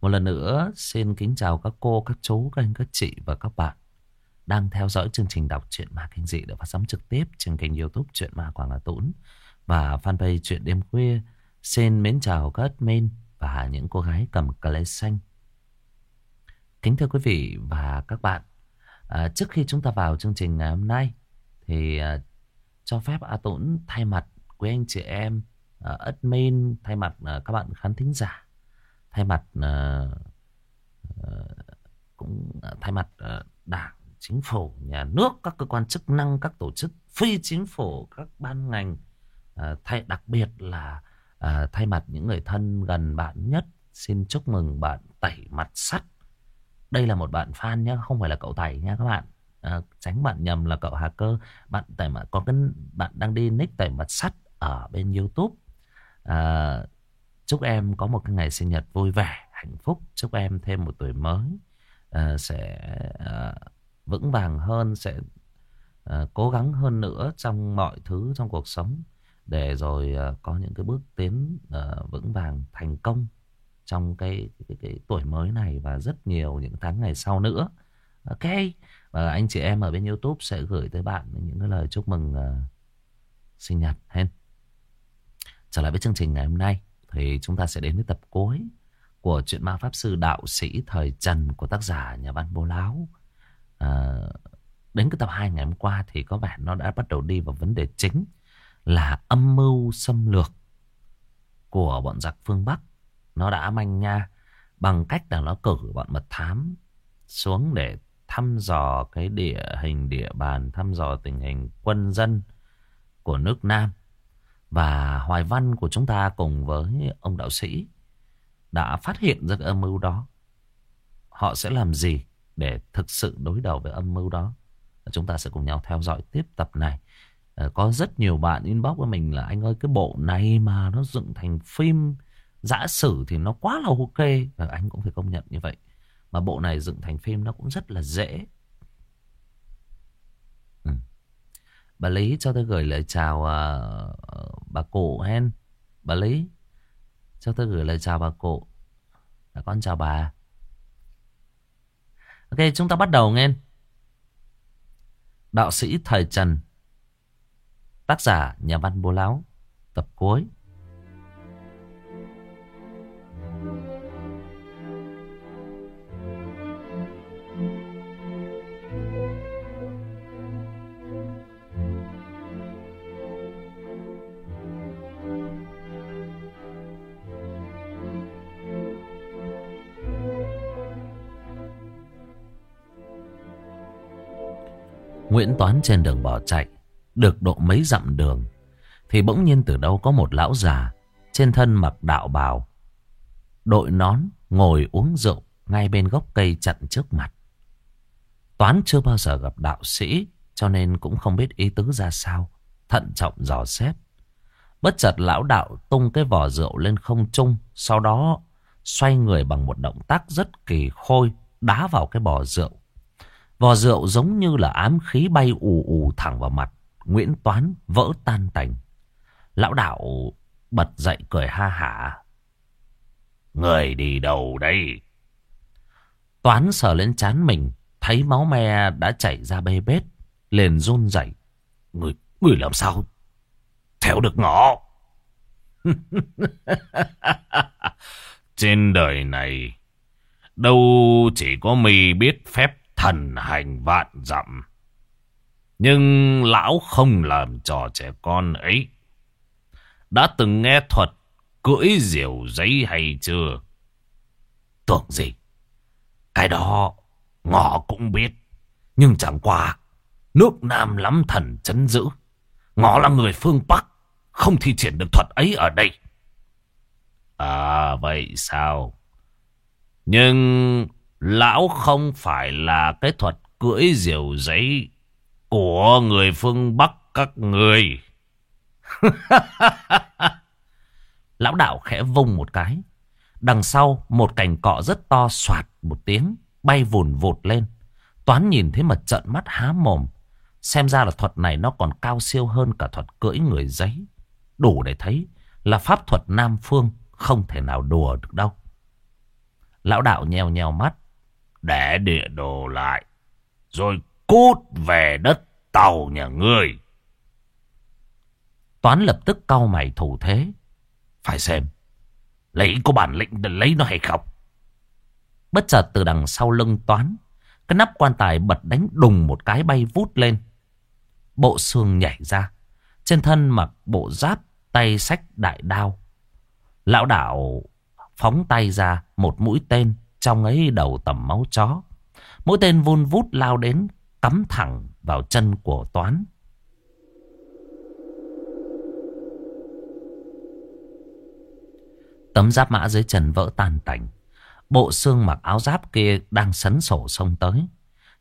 Một lần nữa xin kính chào các cô, các chú, các anh, các chị và các bạn đang theo dõi chương trình đọc truyện ma kinh dị được phát sóng trực tiếp trên kênh youtube truyện ma Quảng Hà Tũng và fanpage truyện đêm khuya. Xin mến chào các admin và những cô gái cầm cà lê xanh. Kính thưa quý vị và các bạn, à, trước khi chúng ta vào chương trình ngày hôm nay thì à, cho phép A Tũng thay mặt quý anh chị em, à, admin, thay mặt à, các bạn khán thính giả, thay mặt ờ, ờ, cũng ờ, thay mặt đảng, chính phủ, nhà nước, các cơ quan chức năng, các tổ chức phi chính phủ, các ban ngành, thay đặc biệt là thay mặt những người thân gần bạn nhất, xin chúc mừng bạn tẩy mặt sắt. Đây là một bạn fan nhé, không phải là cậu tẩy nha các bạn. À, tránh bạn nhầm là cậu hà cơ Bạn tẩy mặt có cái bạn đang đi nick tẩy mặt sắt ở bên YouTube. À, chúc em có một cái ngày sinh nhật vui vẻ, hạnh phúc. Chúc em thêm một tuổi mới uh, sẽ uh, vững vàng hơn, sẽ uh, cố gắng hơn nữa trong mọi thứ trong cuộc sống để rồi uh, có những cái bước tiến uh, vững vàng thành công trong cái, cái, cái tuổi mới này và rất nhiều những tháng ngày sau nữa. Ok. Và anh chị em ở bên YouTube sẽ gửi tới bạn những cái lời chúc mừng uh, sinh nhật hen. Trở lại với chương trình ngày hôm nay thì chúng ta sẽ đến với tập cuối của truyện ma pháp sư đạo sĩ thời Trần của tác giả nhà văn Bố Láo. À, đến cái tập 2 ngày hôm qua thì có vẻ nó đã bắt đầu đi vào vấn đề chính là âm mưu xâm lược của bọn giặc phương Bắc. Nó đã manh nha bằng cách là nó cử bọn mật thám xuống để thăm dò cái địa hình địa bàn, thăm dò tình hình quân dân của nước Nam. Và Hoài Văn của chúng ta cùng với ông đạo sĩ đã phát hiện ra cái âm mưu đó. Họ sẽ làm gì để thực sự đối đầu với âm mưu đó? Chúng ta sẽ cùng nhau theo dõi tiếp tập này. Ờ, có rất nhiều bạn inbox với mình là, anh ơi, cái bộ này mà nó dựng thành phim giả sử thì nó quá là ok. Và anh cũng phải công nhận như vậy. Mà bộ này dựng thành phim nó cũng rất là dễ. Ừ. Bà Lý cho tôi gửi lời chào à, bà cụ hen. Bà Lý cho tôi gửi lời chào bà cụ. Bà con chào bà. Ok chúng ta bắt đầu nghe. Đạo sĩ Thời Trần Tác giả nhà văn Bố Láo Tập cuối Nguyễn Toán trên đường bỏ chạy, Được độ mấy dặm đường, Thì bỗng nhiên từ đâu có một lão già Trên thân mặc đạo bào, Đội nón ngồi uống rượu Ngay bên gốc cây chặn trước mặt. Toán chưa bao giờ gặp đạo sĩ, Cho nên cũng không biết ý tứ ra sao, Thận trọng dò xét. Bất chợt lão đạo tung cái vỏ rượu lên không trung, Sau đó xoay người bằng một động tác rất kỳ khôi, Đá vào cái bò rượu. Vò rượu giống như là ám khí bay ù ù thẳng vào mặt. Nguyễn Toán vỡ tan tành. Lão đạo bật dậy cười ha hả. Người đi đâu đây? Toán sờ lên chán mình. Thấy máu me đã chảy ra bê bết. Liền run rẩy. Người, người làm sao? Theo được ngõ. Trên đời này, đâu chỉ có mì biết phép thần hành vạn dặm. Nhưng lão không làm trò trẻ con ấy. Đã từng nghe thuật cưỡi diều giấy hay chưa? Tưởng gì? Cái đó ngọ cũng biết. Nhưng chẳng qua, nước Nam lắm thần chấn giữ. Ngọ là người phương Bắc. Không thi triển được thuật ấy ở đây. À vậy sao? Nhưng Lão không phải là cái thuật cưỡi diều giấy của người phương Bắc các người. Lão đạo khẽ vung một cái. Đằng sau, một cành cọ rất to soạt một tiếng, bay vùn vụt lên. Toán nhìn thấy mà trợn mắt há mồm. Xem ra là thuật này nó còn cao siêu hơn cả thuật cưỡi người giấy. Đủ để thấy là pháp thuật Nam Phương không thể nào đùa được đâu. Lão đạo nheo nheo mắt. Để địa đồ lại. Rồi cút về đất tàu nhà ngươi. Toán lập tức cau mày thủ thế. Phải xem. Lấy có bản lĩnh để lấy nó hay không? Bất chợt từ đằng sau lưng Toán. Cái nắp quan tài bật đánh đùng một cái bay vút lên. Bộ xương nhảy ra. Trên thân mặc bộ giáp tay sách đại đao. Lão đảo phóng tay ra một mũi tên trong ấy đầu tầm máu chó. Mũi tên vun vút lao đến, cắm thẳng vào chân của Toán. Tấm giáp mã dưới chân vỡ tan tành. Bộ xương mặc áo giáp kia đang sấn sổ sông tới.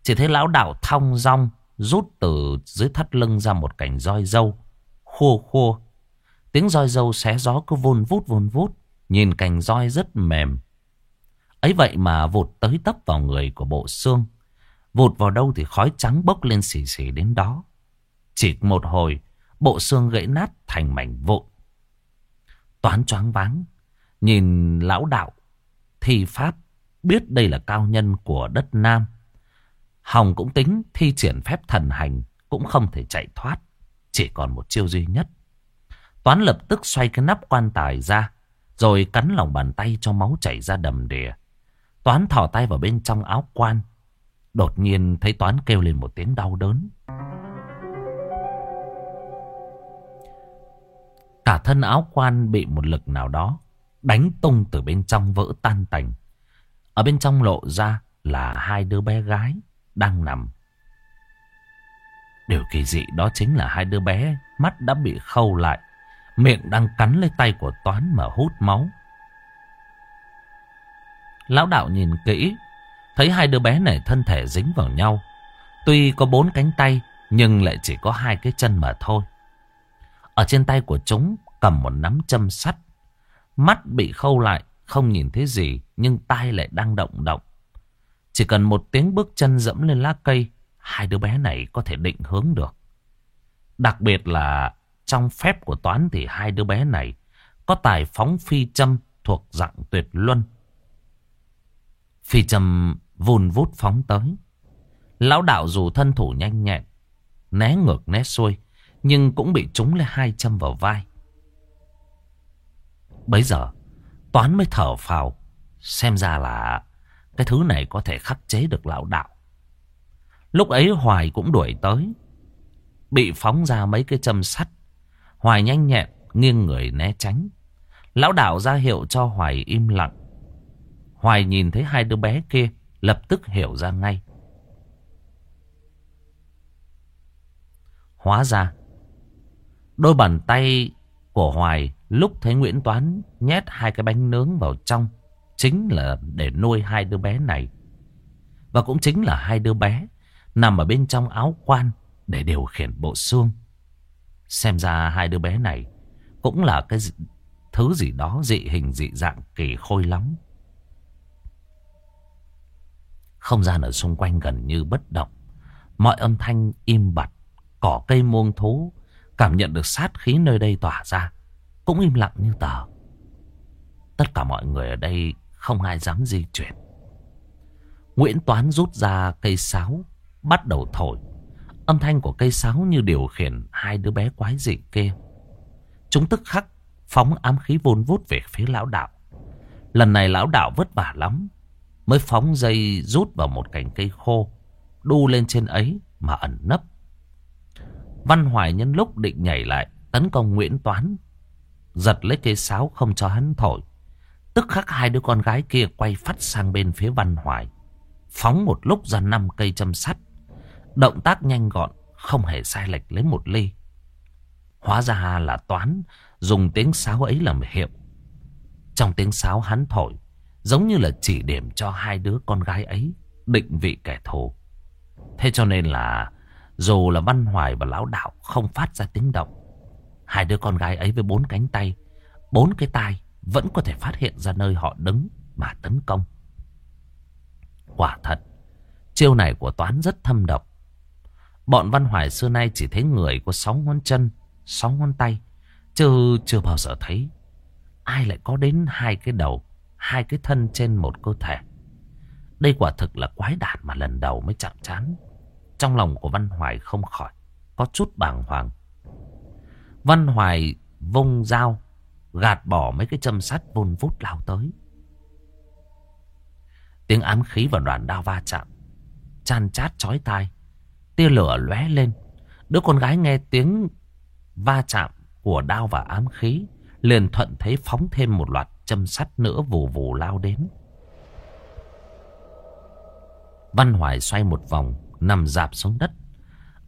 Chỉ thấy lão đạo thong rong rút từ dưới thắt lưng ra một cành roi dâu. Khô khô. Tiếng roi dâu xé gió cứ vun vút vun vút. Nhìn cành roi rất mềm. Ấy vậy mà vụt tới tấp vào người của bộ xương. Vụt vào đâu thì khói trắng bốc lên xì xì đến đó. Chỉ một hồi, bộ xương gãy nát thành mảnh vụn. Toán choáng váng, nhìn lão đạo, thi pháp, biết đây là cao nhân của đất Nam. Hồng cũng tính thi triển phép thần hành, cũng không thể chạy thoát. Chỉ còn một chiêu duy nhất. Toán lập tức xoay cái nắp quan tài ra, rồi cắn lòng bàn tay cho máu chảy ra đầm đìa. Toán thỏ tay vào bên trong áo quan. Đột nhiên thấy Toán kêu lên một tiếng đau đớn. Cả thân áo quan bị một lực nào đó đánh tung từ bên trong vỡ tan tành. Ở bên trong lộ ra là hai đứa bé gái đang nằm. Điều kỳ dị đó chính là hai đứa bé mắt đã bị khâu lại. Miệng đang cắn lấy tay của Toán mà hút máu. Lão đạo nhìn kỹ, thấy hai đứa bé này thân thể dính vào nhau. Tuy có bốn cánh tay, nhưng lại chỉ có hai cái chân mà thôi. Ở trên tay của chúng cầm một nắm châm sắt. Mắt bị khâu lại, không nhìn thấy gì, nhưng tay lại đang động động. Chỉ cần một tiếng bước chân dẫm lên lá cây, hai đứa bé này có thể định hướng được. Đặc biệt là trong phép của toán thì hai đứa bé này có tài phóng phi châm thuộc dạng tuyệt luân. Phi châm vùn vút phóng tới. Lão đạo dù thân thủ nhanh nhẹn, né ngược né xuôi, nhưng cũng bị trúng lên hai châm vào vai. Bấy giờ, Toán mới thở phào, xem ra là cái thứ này có thể khắc chế được lão đạo. Lúc ấy Hoài cũng đuổi tới, bị phóng ra mấy cái châm sắt. Hoài nhanh nhẹn, nghiêng người né tránh. Lão đạo ra hiệu cho Hoài im lặng. Hoài nhìn thấy hai đứa bé kia, lập tức hiểu ra ngay. Hóa ra, đôi bàn tay của Hoài lúc thấy Nguyễn Toán nhét hai cái bánh nướng vào trong, chính là để nuôi hai đứa bé này. Và cũng chính là hai đứa bé nằm ở bên trong áo quan để điều khiển bộ xương. Xem ra hai đứa bé này cũng là cái thứ gì đó dị hình dị dạng kỳ khôi lắm. Không gian ở xung quanh gần như bất động. Mọi âm thanh im bặt, cỏ cây muông thú, cảm nhận được sát khí nơi đây tỏa ra. Cũng im lặng như tờ. Tất cả mọi người ở đây không ai dám di chuyển. Nguyễn Toán rút ra cây sáo, bắt đầu thổi. Âm thanh của cây sáo như điều khiển hai đứa bé quái dị kia. Chúng tức khắc phóng ám khí vun vút về phía lão đạo. Lần này lão đạo vất vả lắm mới phóng dây rút vào một cành cây khô, đu lên trên ấy mà ẩn nấp. Văn Hoài nhân lúc định nhảy lại, tấn công Nguyễn Toán, giật lấy cây sáo không cho hắn thổi. Tức khắc hai đứa con gái kia quay phát sang bên phía Văn Hoài, phóng một lúc ra năm cây châm sắt. Động tác nhanh gọn, không hề sai lệch lấy một ly. Hóa ra là Toán dùng tiếng sáo ấy làm hiệu. Trong tiếng sáo hắn thổi, Giống như là chỉ điểm cho hai đứa con gái ấy định vị kẻ thù. Thế cho nên là dù là Văn Hoài và Lão Đạo không phát ra tiếng động. Hai đứa con gái ấy với bốn cánh tay, bốn cái tai vẫn có thể phát hiện ra nơi họ đứng mà tấn công. Quả thật, chiêu này của Toán rất thâm độc. Bọn Văn Hoài xưa nay chỉ thấy người có sáu ngón chân, sáu ngón tay, chứ chưa bao giờ thấy ai lại có đến hai cái đầu hai cái thân trên một cơ thể. Đây quả thực là quái đản mà lần đầu mới chạm chán. Trong lòng của Văn Hoài không khỏi, có chút bàng hoàng. Văn Hoài vung dao, gạt bỏ mấy cái châm sắt vun vút lao tới. Tiếng ám khí và đoàn đao va chạm, chan chát chói tai, tia lửa lóe lên. Đứa con gái nghe tiếng va chạm của đao và ám khí, liền thuận thấy phóng thêm một loạt châm sắt nữa vù vù lao đến. Văn Hoài xoay một vòng, nằm dạp xuống đất.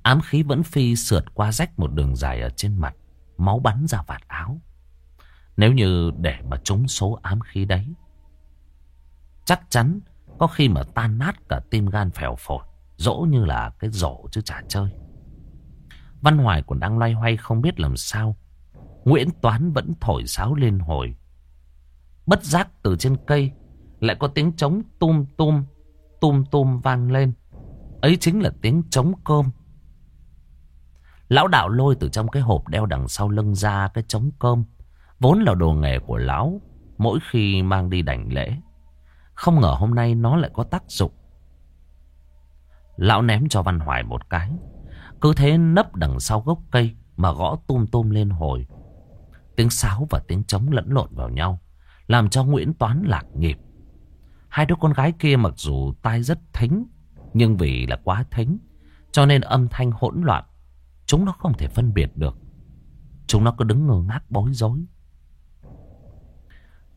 Ám khí vẫn phi sượt qua rách một đường dài ở trên mặt, máu bắn ra vạt áo. Nếu như để mà trúng số ám khí đấy, chắc chắn có khi mà tan nát cả tim gan phèo phổi, dỗ như là cái rổ chứ chả chơi. Văn Hoài còn đang loay hoay không biết làm sao. Nguyễn Toán vẫn thổi sáo lên hồi. Bất giác từ trên cây lại có tiếng trống tum tum, tum tum vang lên. Ấy chính là tiếng trống cơm. Lão đạo lôi từ trong cái hộp đeo đằng sau lưng ra cái trống cơm. Vốn là đồ nghề của lão mỗi khi mang đi đảnh lễ. Không ngờ hôm nay nó lại có tác dụng. Lão ném cho Văn Hoài một cái. Cứ thế nấp đằng sau gốc cây mà gõ tum tum lên hồi. Tiếng sáo và tiếng trống lẫn lộn vào nhau. Làm cho Nguyễn Toán lạc nhịp. Hai đứa con gái kia mặc dù tai rất thính. Nhưng vì là quá thính. Cho nên âm thanh hỗn loạn. Chúng nó không thể phân biệt được. Chúng nó cứ đứng ngơ ngác bối rối.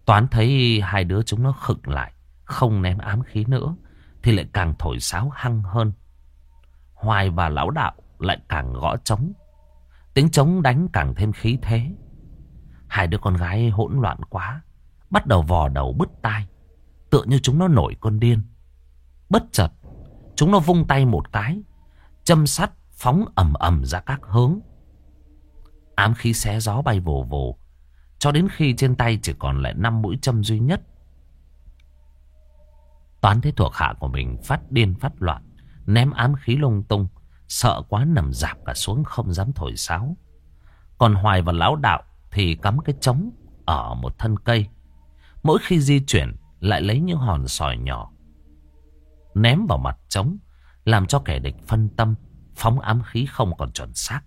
Toán thấy hai đứa chúng nó khựng lại. Không ném ám khí nữa. Thì lại càng thổi sáo hăng hơn. Hoài và lão đạo lại càng gõ trống. Tiếng trống đánh càng thêm khí thế. Hai đứa con gái hỗn loạn quá. Bắt đầu vò đầu bứt tai. Tựa như chúng nó nổi con điên. Bất chợt, chúng nó vung tay một cái. Châm sắt phóng ầm ầm ra các hướng. Ám khí xé gió bay vồ vồ. Cho đến khi trên tay chỉ còn lại năm mũi châm duy nhất. Toán thế thuộc hạ của mình phát điên phát loạn. Ném ám khí lung tung. Sợ quá nằm dạp cả xuống không dám thổi sáo. Còn Hoài và Lão Đạo thì cắm cái trống ở một thân cây. Mỗi khi di chuyển, lại lấy những hòn sỏi nhỏ. Ném vào mặt trống, làm cho kẻ địch phân tâm, phóng ám khí không còn chuẩn xác.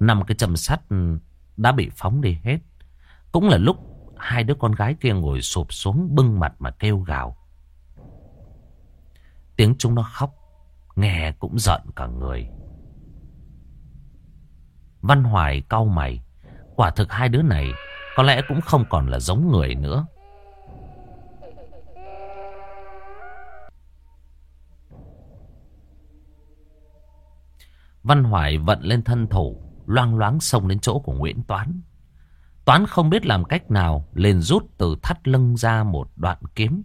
Năm cái châm sắt đã bị phóng đi hết. Cũng là lúc hai đứa con gái kia ngồi sụp xuống bưng mặt mà kêu gào. Tiếng chúng nó khóc, Nghe cũng giận cả người Văn Hoài cau mày, Quả thực hai đứa này có lẽ cũng không còn là giống người nữa. Văn Hoài vận lên thân thủ Loang loáng xông đến chỗ của Nguyễn Toán. Toán không biết làm cách nào liền rút từ thắt lưng ra một đoạn kiếm.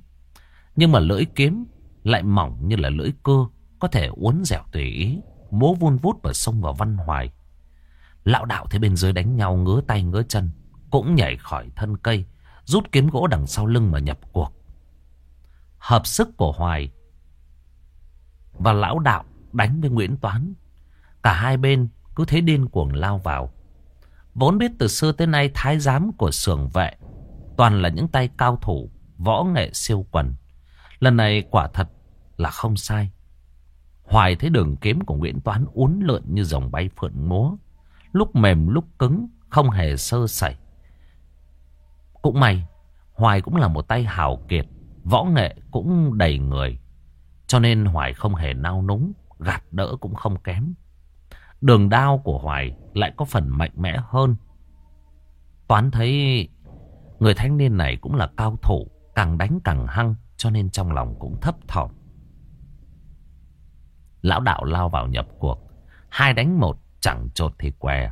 Nhưng mà lưỡi kiếm lại mỏng như là lưỡi cưa có thể uốn dẻo tùy ý, múa vun vút và xông vào văn hoài. Lão đạo thấy bên dưới đánh nhau ngứa tay ngứa chân, cũng nhảy khỏi thân cây, rút kiếm gỗ đằng sau lưng mà nhập cuộc. Hợp sức của Hoài và lão đạo đánh với Nguyễn Toán. Cả hai bên cứ thế điên cuồng lao vào. Vốn biết từ xưa tới nay thái giám của sưởng vệ toàn là những tay cao thủ, võ nghệ siêu quần. Lần này quả thật là không sai. Hoài thấy đường kiếm của Nguyễn Toán uốn lượn như dòng bay phượng múa. Lúc mềm lúc cứng, không hề sơ sẩy. Cũng may, Hoài cũng là một tay hào kiệt, võ nghệ cũng đầy người. Cho nên Hoài không hề nao núng, gạt đỡ cũng không kém. Đường đao của Hoài lại có phần mạnh mẽ hơn. Toán thấy người thanh niên này cũng là cao thủ, càng đánh càng hăng, cho nên trong lòng cũng thấp thỏm. Lão đạo lao vào nhập cuộc. Hai đánh một, chẳng trột thì què.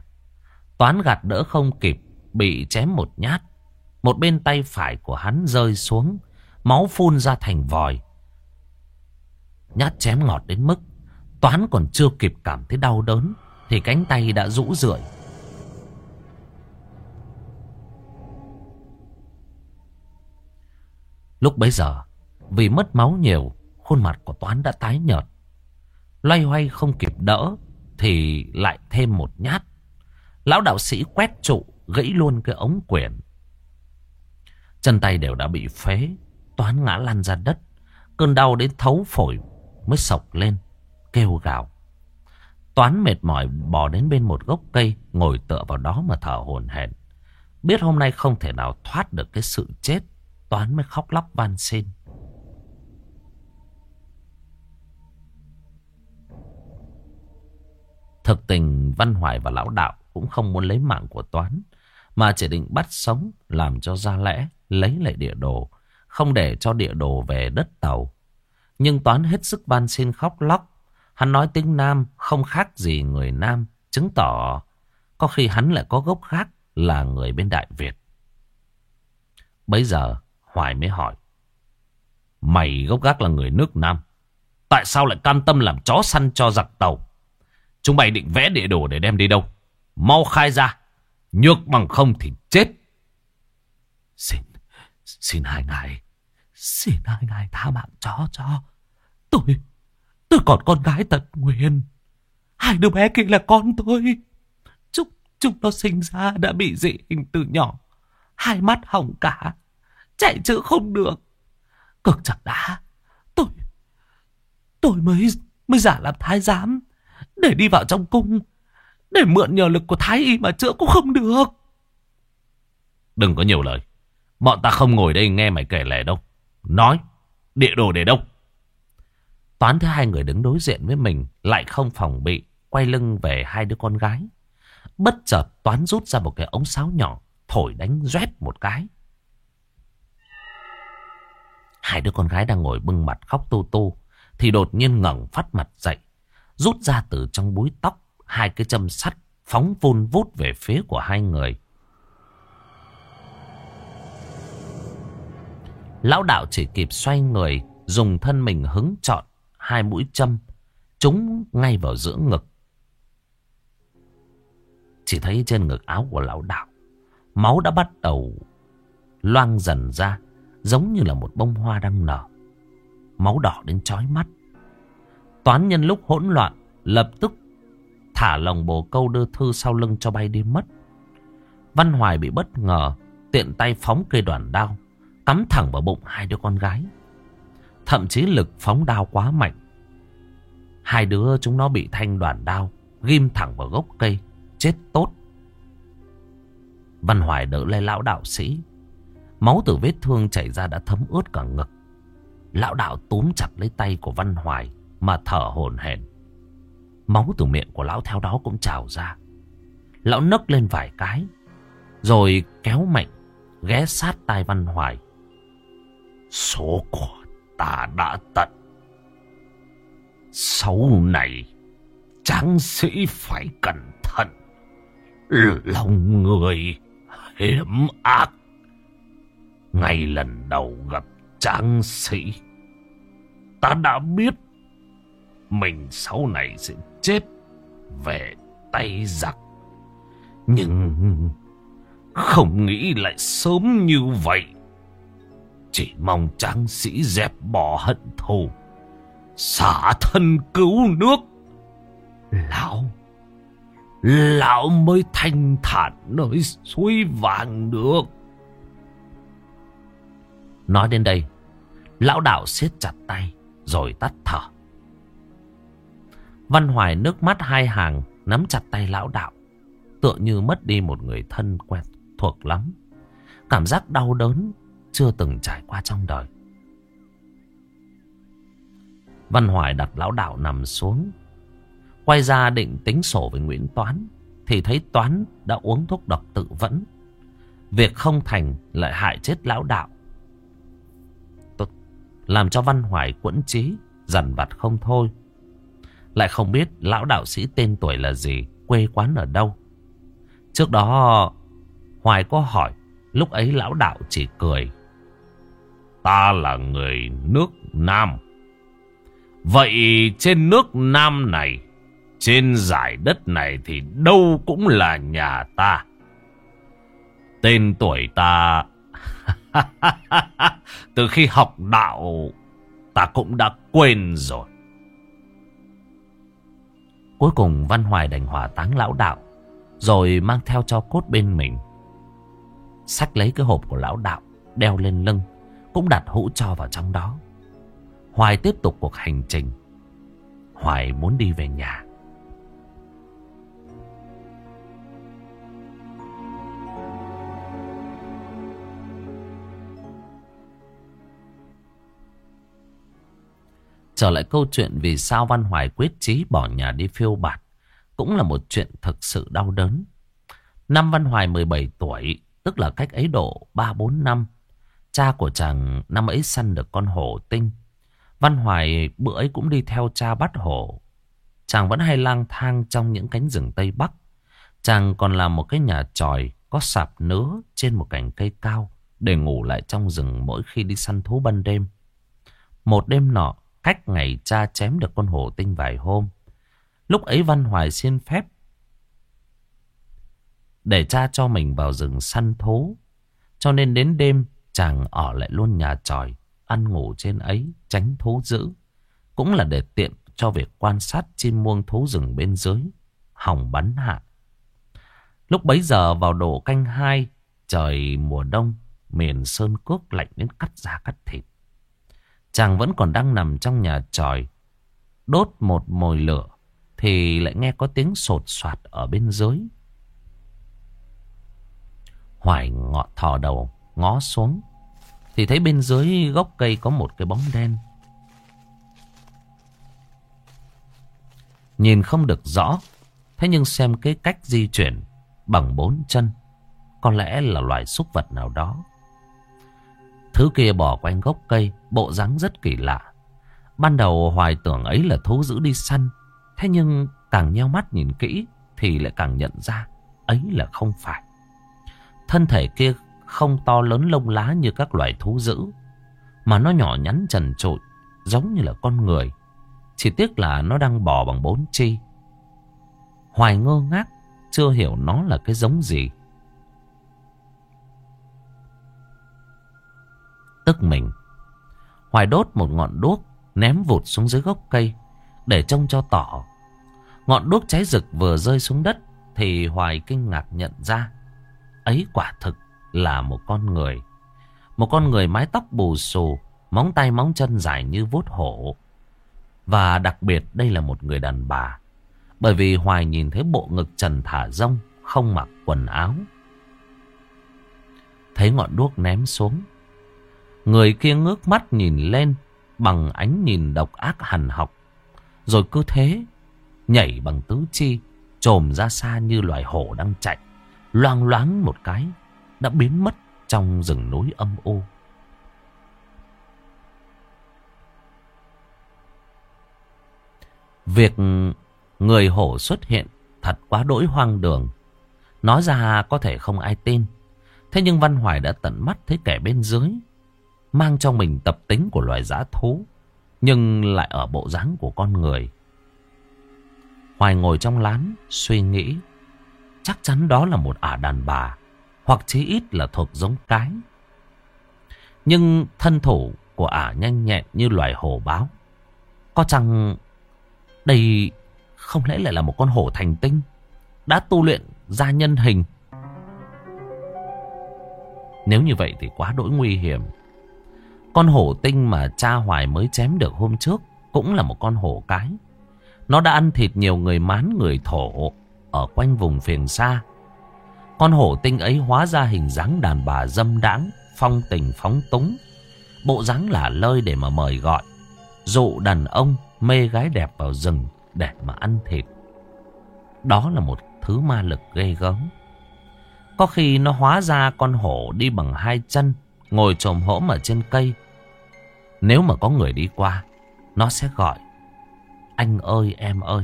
Toán gạt đỡ không kịp, bị chém một nhát. Một bên tay phải của hắn rơi xuống, máu phun ra thành vòi. Nhát chém ngọt đến mức, Toán còn chưa kịp cảm thấy đau đớn, thì cánh tay đã rũ rượi. Lúc bấy giờ, vì mất máu nhiều, khuôn mặt của Toán đã tái nhợt. Loay hoay không kịp đỡ Thì lại thêm một nhát Lão đạo sĩ quét trụ Gãy luôn cái ống quyển Chân tay đều đã bị phế. Toán ngã lăn ra đất. Cơn đau đến thấu phổi mới sộc lên. Kêu gào. Toán mệt mỏi bò đến bên một gốc cây. Ngồi tựa vào đó mà thở hổn hển. Biết hôm nay không thể nào thoát được cái sự chết. Toán mới khóc lóc van xin. Thực tình, Văn Hoài và Lão Đạo cũng không muốn lấy mạng của Toán. Mà chỉ định bắt sống làm cho ra lẽ lấy lại địa đồ. Không để cho địa đồ về đất tàu. Nhưng Toán hết sức van xin khóc lóc. Hắn nói tiếng Nam không khác gì người Nam. Chứng tỏ có khi hắn lại có gốc khác là người bên Đại Việt. Bây giờ Hoài mới hỏi. Mày gốc gác là người nước Nam. Tại sao lại cam tâm làm chó săn cho giặc tàu? Chúng mày định vẽ địa đồ để đem đi đâu? Mau khai ra. Nhược bằng không thì chết. Xin, xin hai ngài. Xin hai ngài tha mạng chó cho. Tôi, tôi còn con gái tật nguyên. Hai đứa bé kia là con tôi. Chúng, chúng nó sinh ra đã bị dị hình từ nhỏ. Hai mắt hỏng cả. Chạy chữ không được. Cực chẳng đã. Tôi, tôi mới, mới giả làm thái giám. Để đi vào trong cung Để mượn nhờ lực của thái y mà chữa cũng không được Đừng có nhiều lời Bọn ta không ngồi đây nghe mày kể lẻ đâu. Nói, Địa đồ để đâu? Toán thấy hai người đứng đối diện với mình Lại không phòng bị, Quay lưng về hai đứa con gái. Bất chợt, Toán rút ra một cái ống sáo nhỏ, Thổi đánh rét một cái. Hai đứa con gái đang ngồi bưng mặt khóc tu tu, Thì đột nhiên ngẩng phát mặt dậy, rút ra từ trong búi tóc hai cái châm sắt phóng vun vút về phía của hai người. Lão đạo chỉ kịp xoay người, dùng thân mình hứng trọn hai mũi châm, trúng ngay vào giữa ngực. Chỉ thấy trên ngực áo của lão đạo, máu đã bắt đầu loang dần ra, giống như là một bông hoa đang nở. Máu đỏ đến chói mắt. Toán nhân lúc hỗn loạn Lập tức thả lòng bồ câu đưa thư sau lưng cho bay đi mất Văn Hoài bị bất ngờ Tiện tay phóng cây đoàn đao tắm thẳng vào bụng hai đứa con gái Thậm chí lực phóng đao quá mạnh Hai đứa chúng nó bị thanh đoàn đao Ghim thẳng vào gốc cây Chết tốt Văn Hoài đỡ lấy lão đạo sĩ Máu từ vết thương chảy ra đã thấm ướt cả ngực Lão đạo túm chặt lấy tay của Văn Hoài mà thở hổn hển. Máu từ miệng của lão theo đó cũng trào ra. Lão nấc lên vài cái, rồi kéo mạnh, ghé sát tai Văn Hoài. Số của ta đã tận. Sau này, tráng sĩ phải cẩn thận. Lòng người hiểm ác. Ngay lần đầu gặp tráng sĩ, ta đã biết mình sau này sẽ chết về tay giặc. Nhưng không nghĩ lại sớm như vậy. Chỉ mong tráng sĩ dẹp bỏ hận thù. Xả thân cứu nước. Lão, lão mới thanh thản nơi suối vàng được. Nói đến đây, lão đạo siết chặt tay rồi tắt thở. Văn Hoài nước mắt hai hàng nắm chặt tay lão đạo. Tựa như mất đi một người thân quen thuộc lắm. Cảm giác đau đớn chưa từng trải qua trong đời. Văn Hoài đặt lão đạo nằm xuống. Quay ra định tính sổ với Nguyễn Toán. Thì thấy Toán đã uống thuốc độc tự vẫn. Việc không thành lại hại chết lão đạo. Làm cho Văn Hoài quẫn trí, dằn vặt không thôi. Lại không biết lão đạo sĩ tên tuổi là gì, quê quán ở đâu. Trước đó Hoài có hỏi, lúc ấy lão đạo chỉ cười. Ta là người nước Nam. Vậy trên nước Nam này, trên giải đất này thì đâu cũng là nhà ta. Tên tuổi ta... Từ khi học đạo, ta cũng đã quên rồi. Cuối cùng Văn Hoài đành hỏa táng lão đạo Rồi mang theo cho cốt bên mình Xách lấy cái hộp của lão đạo đeo lên lưng, cũng đặt hũ cho vào trong đó. Hoài tiếp tục cuộc hành trình. Hoài muốn đi về nhà. Trở lại câu chuyện vì sao Văn Hoài quyết chí bỏ nhà đi phiêu bạt cũng là một chuyện thực sự đau đớn. Năm Văn Hoài 17 tuổi, tức là cách ấy độ 3-4 năm. Cha của chàng năm ấy săn được con hổ tinh. Văn Hoài bữa ấy cũng đi theo cha bắt hổ. Chàng vẫn hay lang thang trong những cánh rừng Tây Bắc. Chàng còn làm một cái nhà tròi có sạp nứa trên một cành cây cao để ngủ lại trong rừng mỗi khi đi săn thú ban đêm. Một đêm nọ, cách ngày cha chém được con hổ tinh vài hôm. Lúc ấy Văn Hoài xin phép để cha cho mình vào rừng săn thú. Cho nên đến đêm chàng ở lại luôn nhà tròi, ăn ngủ trên ấy, tránh thú dữ. Cũng là để tiện cho việc quan sát chim muông thú rừng bên dưới, hỏng bắn hạ. Lúc bấy giờ vào độ canh hai, trời mùa đông, miền sơn cước lạnh đến cắt da cắt thịt. Chàng vẫn còn đang nằm trong nhà tròi, đốt một mồi lửa, thì lại nghe có tiếng sột soạt ở bên dưới. Hoài ngọ thò đầu ngó xuống, Thì thấy bên dưới gốc cây có một cái bóng đen. Nhìn không được rõ, Thế nhưng xem cái cách di chuyển Bằng bốn chân, Có lẽ là loài súc vật nào đó. Thứ kia bỏ quanh gốc cây, Bộ dáng rất kỳ lạ. Ban đầu Hoài tưởng ấy là thú dữ đi săn, Thế nhưng càng nheo mắt nhìn kỹ Thì lại càng nhận ra Ấy là không phải. Thân thể kia không to lớn lông lá như các loài thú dữ. Mà nó nhỏ nhắn trần trụi, giống như là con người. Chỉ tiếc là nó đang bò bằng bốn chi. Hoài ngơ ngác, chưa hiểu nó là cái giống gì. Tức mình, Hoài đốt một ngọn đuốc, ném vụt xuống dưới gốc cây, để trông cho tỏ. Ngọn đuốc cháy rực vừa rơi xuống đất, thì Hoài kinh ngạc nhận ra ấy quả thực là một con người. Một con người mái tóc bù xù, móng tay móng chân dài như vuốt hổ. Và đặc biệt đây là một người đàn bà. Bởi vì Hoài nhìn thấy bộ ngực trần thả rông, không mặc quần áo. Thấy ngọn đuốc ném xuống. Người kia ngước mắt nhìn lên bằng ánh nhìn độc ác hằn học. Rồi cứ thế, nhảy bằng tứ chi, trồm ra xa như loài hổ đang chạy loang loáng một cái đã biến mất trong rừng núi âm u. Việc người hổ xuất hiện thật quá đỗi hoang đường. Nói ra có thể không ai tin. Thế nhưng Văn Hoài đã tận mắt thấy kẻ bên dưới. Mang trong mình tập tính của loài giã thú. Nhưng lại ở bộ dáng của con người. Hoài ngồi trong lán, suy nghĩ. Chắc chắn đó là một ả đàn bà hoặc chí ít là thuộc giống cái. Nhưng thân thủ của ả nhanh nhẹn như loài hổ báo. Có chăng đây không lẽ lại là một con hổ thành tinh, Đã tu luyện ra nhân hình? Nếu như vậy thì quá đỗi nguy hiểm. Con hổ tinh mà cha Hoài mới chém được hôm trước Cũng là một con hổ cái. Nó đã ăn thịt nhiều người mán người thổ ở quanh vùng phiền xa. Con hổ tinh ấy hóa ra hình dáng đàn bà dâm đãng, phong tình phóng túng. Bộ dáng là lơi để mà mời gọi. Dụ đàn ông mê gái đẹp vào rừng để mà ăn thịt. Đó là một thứ ma lực ghê gớm. Có khi nó hóa ra con hổ đi bằng hai chân, ngồi trồm hỗm ở trên cây. Nếu mà có người đi qua, nó sẽ gọi. Anh ơi em ơi.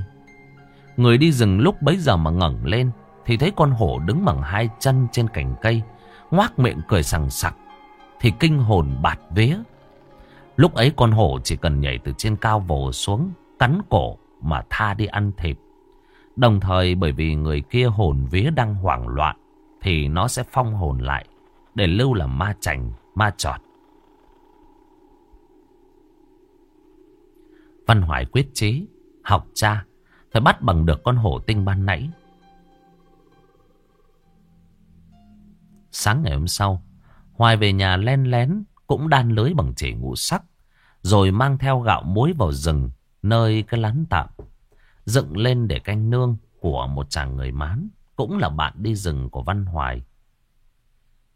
Người đi rừng lúc bấy giờ mà ngẩng lên thì thấy con hổ đứng bằng hai chân trên cành cây Ngoác miệng cười sằng sặc Thì kinh hồn bạt vía. Lúc ấy con hổ chỉ cần nhảy từ trên cao vồ xuống Cắn cổ mà tha đi ăn thịt. Đồng thời bởi vì người kia hồn vía đang hoảng loạn Thì nó sẽ phong hồn lại Để lưu làm ma chành, ma trọt Văn Hoài quyết chí Học cha phải bắt bằng được con hổ tinh ban nãy. Sáng ngày hôm sau, Hoài về nhà len lén cũng đan lưới bằng chỉ ngũ sắc. Rồi mang theo gạo muối vào rừng nơi cái lán tạm. Dựng lên để canh nương của một chàng người mán. Cũng là bạn đi rừng của Văn Hoài.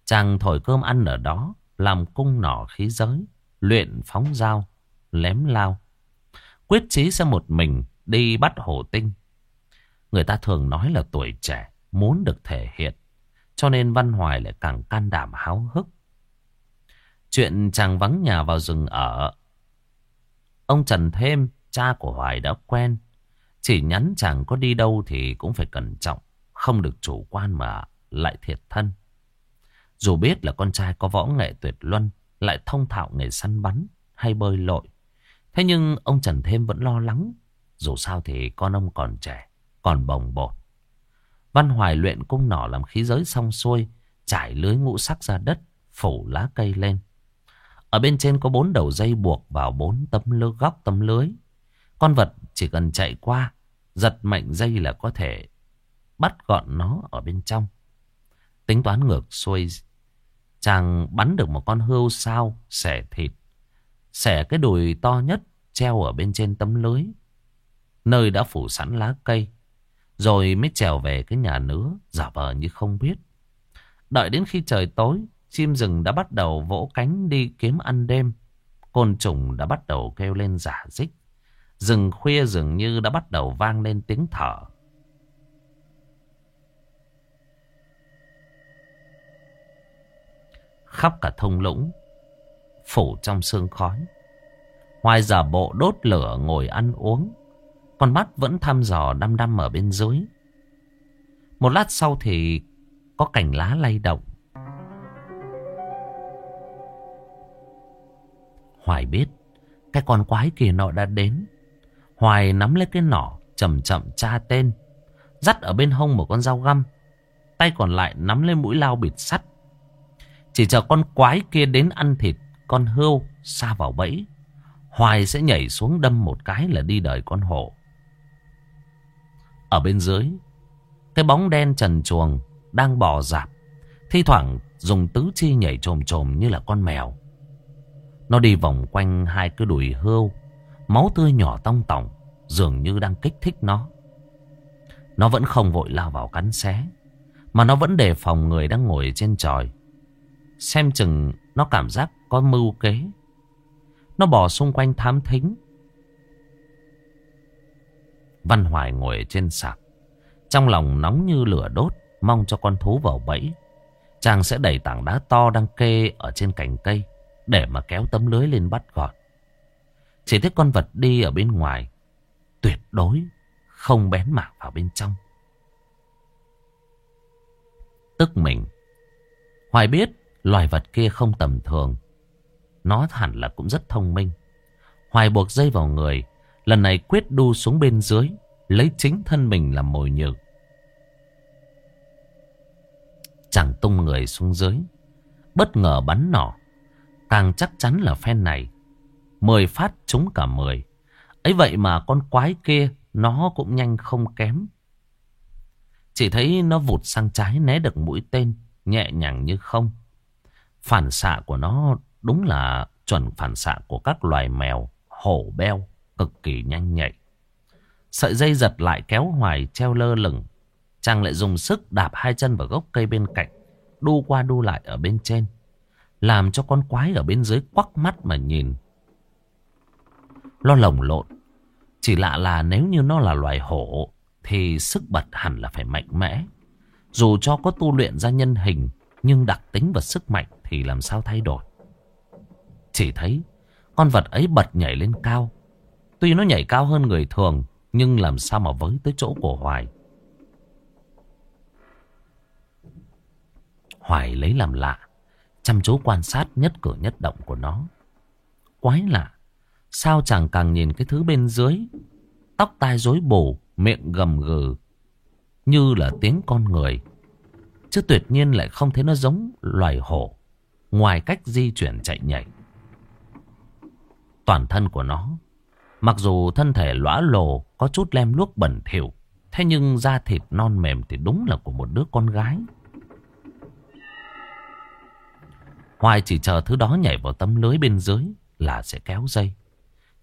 Chàng thổi cơm ăn ở đó. Làm cung nỏ khí giới. Luyện phóng dao. Lém lao. Quyết chí sẽ một mình đi bắt hổ tinh. Người ta thường nói là tuổi trẻ, muốn được thể hiện. Cho nên Văn Hoài lại càng can đảm háo hức. Chuyện chàng vắng nhà vào rừng ở. Ông Trần Thêm, cha của Hoài đã quen. Chỉ nhắn chàng có đi đâu thì cũng phải cẩn trọng. Không được chủ quan mà lại thiệt thân. Dù biết là con trai có võ nghệ tuyệt luân, lại thông thạo nghề săn bắn hay bơi lội. Thế nhưng ông Trần Thêm vẫn lo lắng. Dù sao thì con ông còn trẻ, còn bồng bột. Văn Hoài luyện cung nỏ làm khí giới xong xuôi, trải lưới ngũ sắc ra đất, phủ lá cây lên. Ở bên trên có bốn đầu dây buộc vào bốn tấm lưới góc tấm lưới. Con vật chỉ cần chạy qua, giật mạnh dây là có thể bắt gọn nó ở bên trong. Tính toán ngược xuôi, chàng bắn được một con hươu sao, xẻ thịt. Xẻ cái đùi to nhất treo ở bên trên tấm lưới, nơi đã phủ sẵn lá cây. Rồi mới trèo về cái nhà nữa giả vờ như không biết. Đợi đến khi trời tối, chim rừng đã bắt đầu vỗ cánh đi kiếm ăn đêm. Côn trùng đã bắt đầu kêu lên giả dích. Rừng khuya dường như đã bắt đầu vang lên tiếng thở. Khắp cả thông lũng, phủ trong sương khói. Hoài giả bộ đốt lửa ngồi ăn uống. Con mắt vẫn thăm dò đăm đăm ở bên dưới. Một lát sau thì có cành lá lay động. Hoài biết, cái con quái kia nọ đã đến. Hoài nắm lấy cái nỏ, chậm chậm tra tên. Dắt ở bên hông một con dao găm. Tay còn lại nắm lên mũi lao bịt sắt. Chỉ chờ con quái kia đến ăn thịt, con hươu xa vào bẫy. Hoài sẽ nhảy xuống đâm một cái là đi đời con hổ. Ở bên dưới, cái bóng đen trần chuồng đang bò dạp. Thi thoảng dùng tứ chi nhảy trồm trồm như là con mèo. Nó đi vòng quanh hai cái đùi hươu, máu tươi nhỏ tong tỏng, dường như đang kích thích nó. Nó vẫn không vội lao vào cắn xé, mà nó vẫn đề phòng người đang ngồi trên tròi. Xem chừng nó cảm giác có mưu kế. Nó bò xung quanh thám thính, Văn Hoài ngồi trên sạp, Trong lòng nóng như lửa đốt, mong cho con thú vào bẫy. Chàng sẽ đẩy tảng đá to đang kê ở trên cành cây để mà kéo tấm lưới lên bắt gọn. Chỉ thấy con vật đi ở bên ngoài, tuyệt đối không bén mảng vào bên trong. Tức mình, Hoài biết loài vật kia không tầm thường. Nó hẳn là cũng rất thông minh. Hoài buộc dây vào người, Lần này quyết đu xuống bên dưới Lấy chính thân mình làm mồi nhử. Chàng tung người xuống dưới Bất ngờ bắn nỏ. Càng chắc chắn là phen này. Mười phát trúng cả mười. Ấy vậy mà con quái kia Nó cũng nhanh không kém. Chỉ thấy nó vụt sang trái né được mũi tên Nhẹ nhàng như không. Phản xạ của nó đúng là chuẩn phản xạ của các loài mèo, hổ beo cực kỳ nhanh nhạy. Sợi dây giật lại kéo hoài treo lơ lửng. Chàng lại dùng sức đạp hai chân vào gốc cây bên cạnh. Đu qua đu lại ở bên trên. Làm cho con quái ở bên dưới quắc mắt mà nhìn. Lo lồng lộn. Chỉ lạ là nếu như nó là loài hổ. Thì sức bật hẳn là phải mạnh mẽ. Dù cho có tu luyện ra nhân hình. Nhưng đặc tính và sức mạnh thì làm sao thay đổi. Chỉ thấy, con vật ấy bật nhảy lên cao Tuy nó nhảy cao hơn người thường, Nhưng làm sao mà với tới chỗ của Hoài? Hoài lấy làm lạ, Chăm chú quan sát nhất cử nhất động của nó. Quái lạ, Sao chàng càng nhìn cái thứ bên dưới, Tóc tai rối bù, Miệng gầm gừ, Như là tiếng con người. Chứ tuyệt nhiên lại không thấy nó giống loài hổ, Ngoài cách di chuyển chạy nhảy. Toàn thân của nó Mặc dù thân thể lõa lồ có chút lem luốc bẩn thỉu, thế nhưng da thịt non mềm thì đúng là của một đứa con gái. Hoài chỉ chờ thứ đó nhảy vào tấm lưới bên dưới là sẽ kéo dây.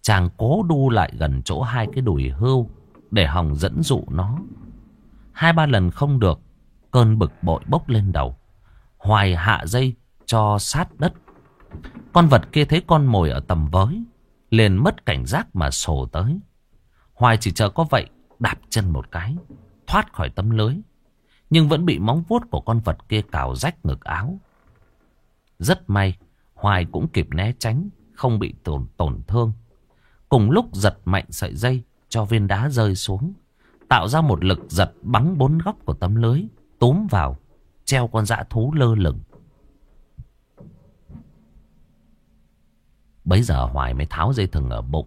Chàng cố đu lại gần chỗ hai cái đùi hưu để Hồng dẫn dụ nó. Hai ba lần không được, cơn bực bội bốc lên đầu. Hoài hạ dây cho sát đất. Con vật kia thấy con mồi ở tầm với, liền mất cảnh giác mà sổ tới. Hoài chỉ chờ có vậy, đạp chân một cái, thoát khỏi tấm lưới. Nhưng vẫn bị móng vuốt của con vật kia cào rách ngực áo. Rất may, Hoài cũng kịp né tránh, không bị tổn, tổn thương. Cùng lúc giật mạnh sợi dây cho viên đá rơi xuống. Tạo ra một lực giật bắn bốn góc của tấm lưới, túm vào, treo con dã thú lơ lửng. Bấy giờ Hoài mới tháo dây thừng ở bụng,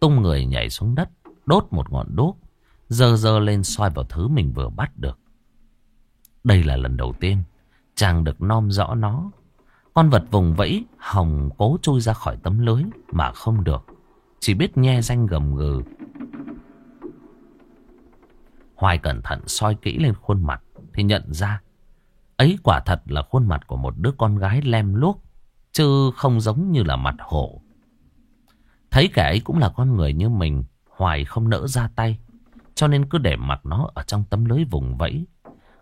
tung người nhảy xuống đất, đốt một ngọn đuốc, dơ dơ lên soi vào thứ mình vừa bắt được. Đây là lần đầu tiên chàng được nom rõ nó. Con vật vùng vẫy hồng cố chui ra khỏi tấm lưới mà không được. Chỉ biết nhe danh gầm gừ. Hoài cẩn thận soi kỹ lên khuôn mặt thì nhận ra ấy quả thật là khuôn mặt của một đứa con gái lem luốc chứ không giống như là mặt hổ. Thấy kẻ ấy cũng là con người như mình, Hoài không nỡ ra tay, cho nên cứ để mặc nó ở trong tấm lưới vùng vẫy.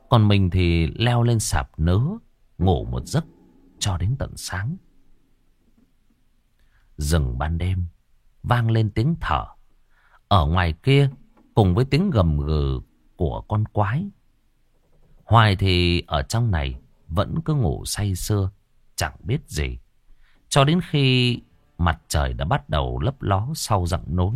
Còn mình thì leo lên sạp nớ, ngủ một giấc cho đến tận sáng. Rừng ban đêm, vang lên tiếng thở. Ở ngoài kia, cùng với tiếng gầm gừ của con quái. Hoài thì ở trong này vẫn cứ ngủ say sưa, chẳng biết gì. Cho đến khi mặt trời đã bắt đầu lấp ló sau dặn nối.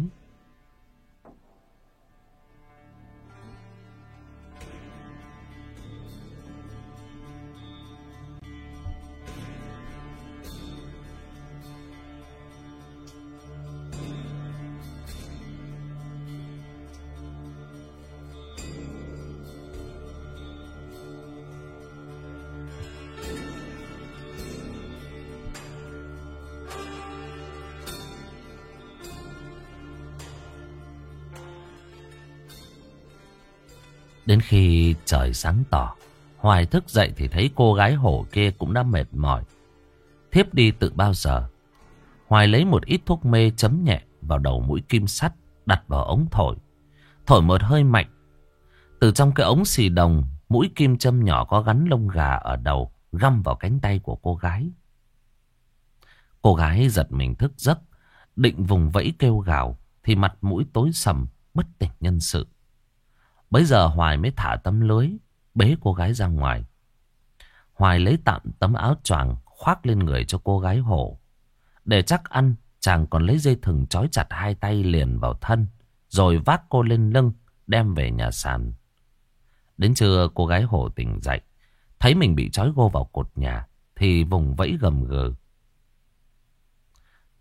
Đến khi trời sáng tỏ, Hoài thức dậy thì thấy cô gái hổ kia cũng đã mệt mỏi. Thiếp đi từ bao giờ. Hoài lấy một ít thuốc mê chấm nhẹ vào đầu mũi kim sắt, đặt vào ống thổi. Thổi một hơi mạnh. Từ trong cái ống xì đồng, mũi kim châm nhỏ có gắn lông gà ở đầu, găm vào cánh tay của cô gái. Cô gái giật mình thức giấc, định vùng vẫy kêu gào, thì mặt mũi tối sầm, bất tỉnh nhân sự. Bây giờ Hoài mới thả tấm lưới, bế cô gái ra ngoài. Hoài lấy tạm tấm áo choàng khoác lên người cho cô gái hổ. Để chắc ăn, chàng còn lấy dây thừng trói chặt hai tay liền vào thân, rồi vác cô lên lưng, đem về nhà sàn. Đến trưa cô gái hổ tỉnh dậy, thấy mình bị trói gô vào cột nhà, thì vùng vẫy gầm gừ.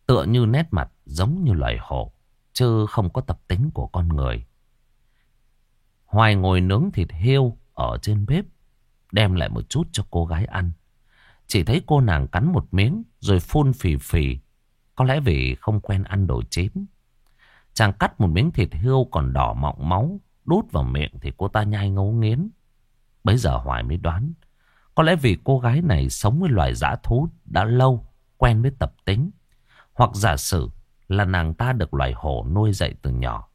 Tựa như nét mặt giống như loài hổ, chứ không có tập tính của con người. Hoài ngồi nướng thịt heo ở trên bếp, đem lại một chút cho cô gái ăn. Chỉ thấy cô nàng cắn một miếng rồi phun phì phì, có lẽ vì không quen ăn đồ chín. Chàng cắt một miếng thịt hươu còn đỏ mọng máu, đút vào miệng thì cô ta nhai ngấu nghiến. Bấy giờ Hoài mới đoán, có lẽ vì cô gái này sống với loài dã thú đã lâu, quen với tập tính. Hoặc giả sử là nàng ta được loài hổ nuôi dạy từ nhỏ.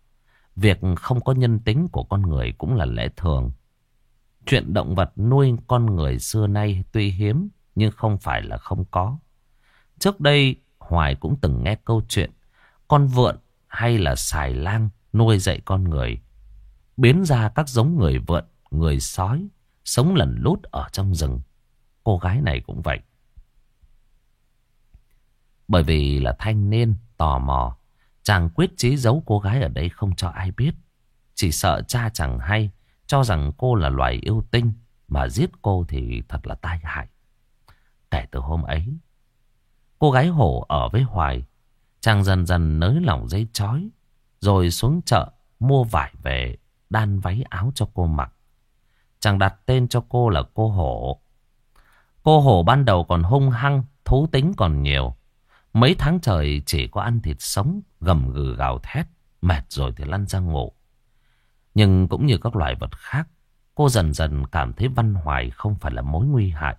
Việc không có nhân tính của con người cũng là lẽ thường. Chuyện động vật nuôi con người xưa nay tuy hiếm nhưng không phải là không có. Trước đây Hoài cũng từng nghe câu chuyện con vượn hay là xài lang nuôi dạy con người. Biến ra các giống người vượn, người sói, sống lẩn lút ở trong rừng. Cô gái này cũng vậy. Bởi vì là thanh niên, tò mò, Chàng quyết chí giấu cô gái ở đây không cho ai biết. Chỉ sợ cha chẳng hay, cho rằng cô là loài yêu tinh, mà giết cô thì thật là tai hại. Kể từ hôm ấy, cô gái hổ ở với Hoài, chàng dần dần nới lỏng dây chói, rồi xuống chợ mua vải về đan váy áo cho cô mặc. Chàng đặt tên cho cô là cô hổ. Cô hổ ban đầu còn hung hăng, thú tính còn nhiều. Mấy tháng trời chỉ có ăn thịt sống, gầm gừ gào thét, mệt rồi thì lăn ra ngủ. Nhưng cũng như các loài vật khác, cô dần dần cảm thấy văn hoài không phải là mối nguy hại.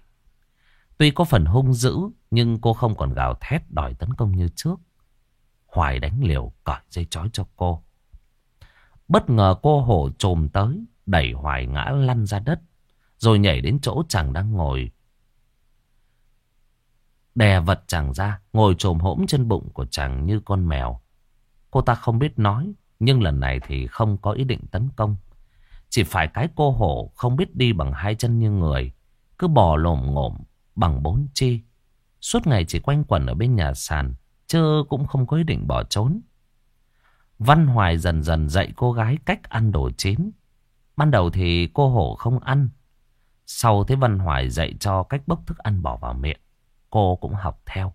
Tuy có phần hung dữ nhưng cô không còn gào thét đòi tấn công như trước. Hoài đánh liều cởi dây chói cho cô. Bất ngờ cô hổ trồm tới, đẩy Hoài ngã lăn ra đất, rồi nhảy đến chỗ chàng đang ngồi. Đè vật chàng ra, ngồi trồm hỗm trên bụng của chàng như con mèo. Cô ta không biết nói, nhưng lần này thì không có ý định tấn công. Chỉ phải cái cô hổ không biết đi bằng hai chân như người, cứ bò lồm ngộm bằng bốn chi. Suốt ngày chỉ quanh quẩn ở bên nhà sàn, chứ cũng không có ý định bỏ trốn. Văn Hoài dần dần dạy cô gái cách ăn đồ chín. Ban đầu thì cô hổ không ăn. Sau thế Văn Hoài dạy cho cách bốc thức ăn bỏ vào miệng. Cô cũng học theo.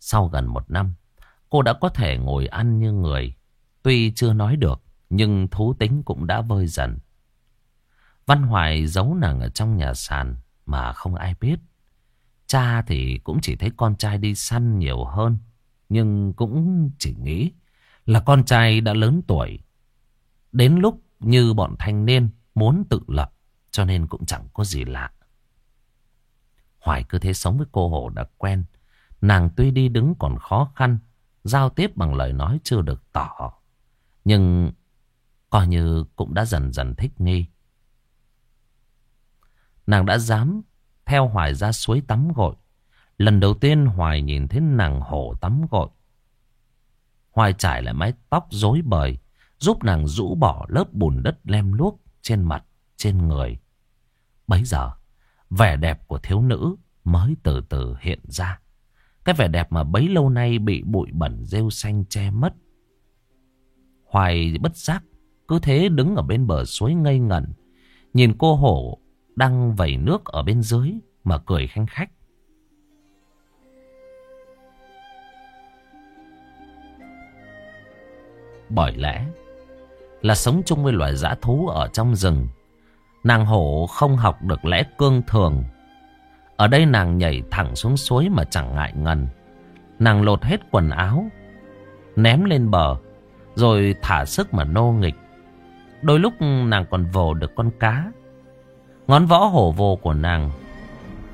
Sau gần một năm, cô đã có thể ngồi ăn như người. Tuy chưa nói được, nhưng thú tính cũng đã vơi dần. Văn Hoài giấu nàng ở trong nhà sàn mà không ai biết. Cha thì cũng chỉ thấy con trai đi săn nhiều hơn. Nhưng cũng chỉ nghĩ là con trai đã lớn tuổi. Đến lúc như bọn thanh niên muốn tự lập cho nên cũng chẳng có gì lạ. Hoài cứ thế sống với cô Hồ đã quen. Nàng tuy đi đứng còn khó khăn, giao tiếp bằng lời nói chưa được tỏ. Nhưng coi như cũng đã dần dần thích nghi. Nàng đã dám theo Hoài ra suối tắm gội. Lần đầu tiên Hoài nhìn thấy nàng hổ tắm gội. Hoài trải lại mái tóc rối bời, giúp nàng rũ bỏ lớp bùn đất lem luốc trên mặt, trên người. Bấy giờ, vẻ đẹp của thiếu nữ mới từ từ hiện ra. Cái vẻ đẹp mà bấy lâu nay bị bụi bẩn rêu xanh che mất. Hoài bất giác, cứ thế đứng ở bên bờ suối ngây ngẩn. Nhìn cô hổ đang vẩy nước ở bên dưới mà cười khanh khách. Bởi lẽ là sống chung với loài dã thú ở trong rừng. Nàng hổ không học được lẽ cương thường. Ở đây nàng nhảy thẳng xuống suối mà chẳng ngại ngần. Nàng lột hết quần áo, ném lên bờ, rồi thả sức mà nô nghịch. Đôi lúc nàng còn vồ được con cá. Ngón võ hổ vồ của nàng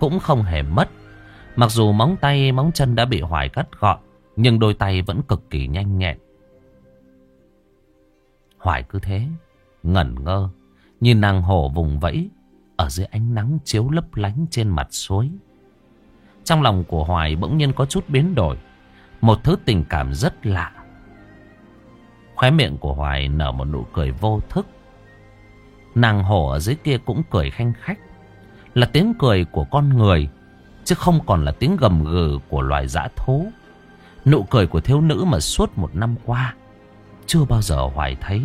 cũng không hề mất. Mặc dù móng tay, móng chân đã bị hoài cắt gọn, nhưng đôi tay vẫn cực kỳ nhanh nhẹn. Hoài cứ thế, ngẩn ngơ, nhìn nàng hổ vùng vẫy ở dưới ánh nắng chiếu lấp lánh trên mặt suối. Trong lòng của Hoài bỗng nhiên có chút biến đổi, một thứ tình cảm rất lạ. Khóe miệng của Hoài nở một nụ cười vô thức. Nàng hổ ở dưới kia cũng cười khanh khách, là tiếng cười của con người, chứ không còn là tiếng gầm gừ của loài dã thú. Nụ cười của thiếu nữ mà suốt một năm qua chưa bao giờ Hoài thấy.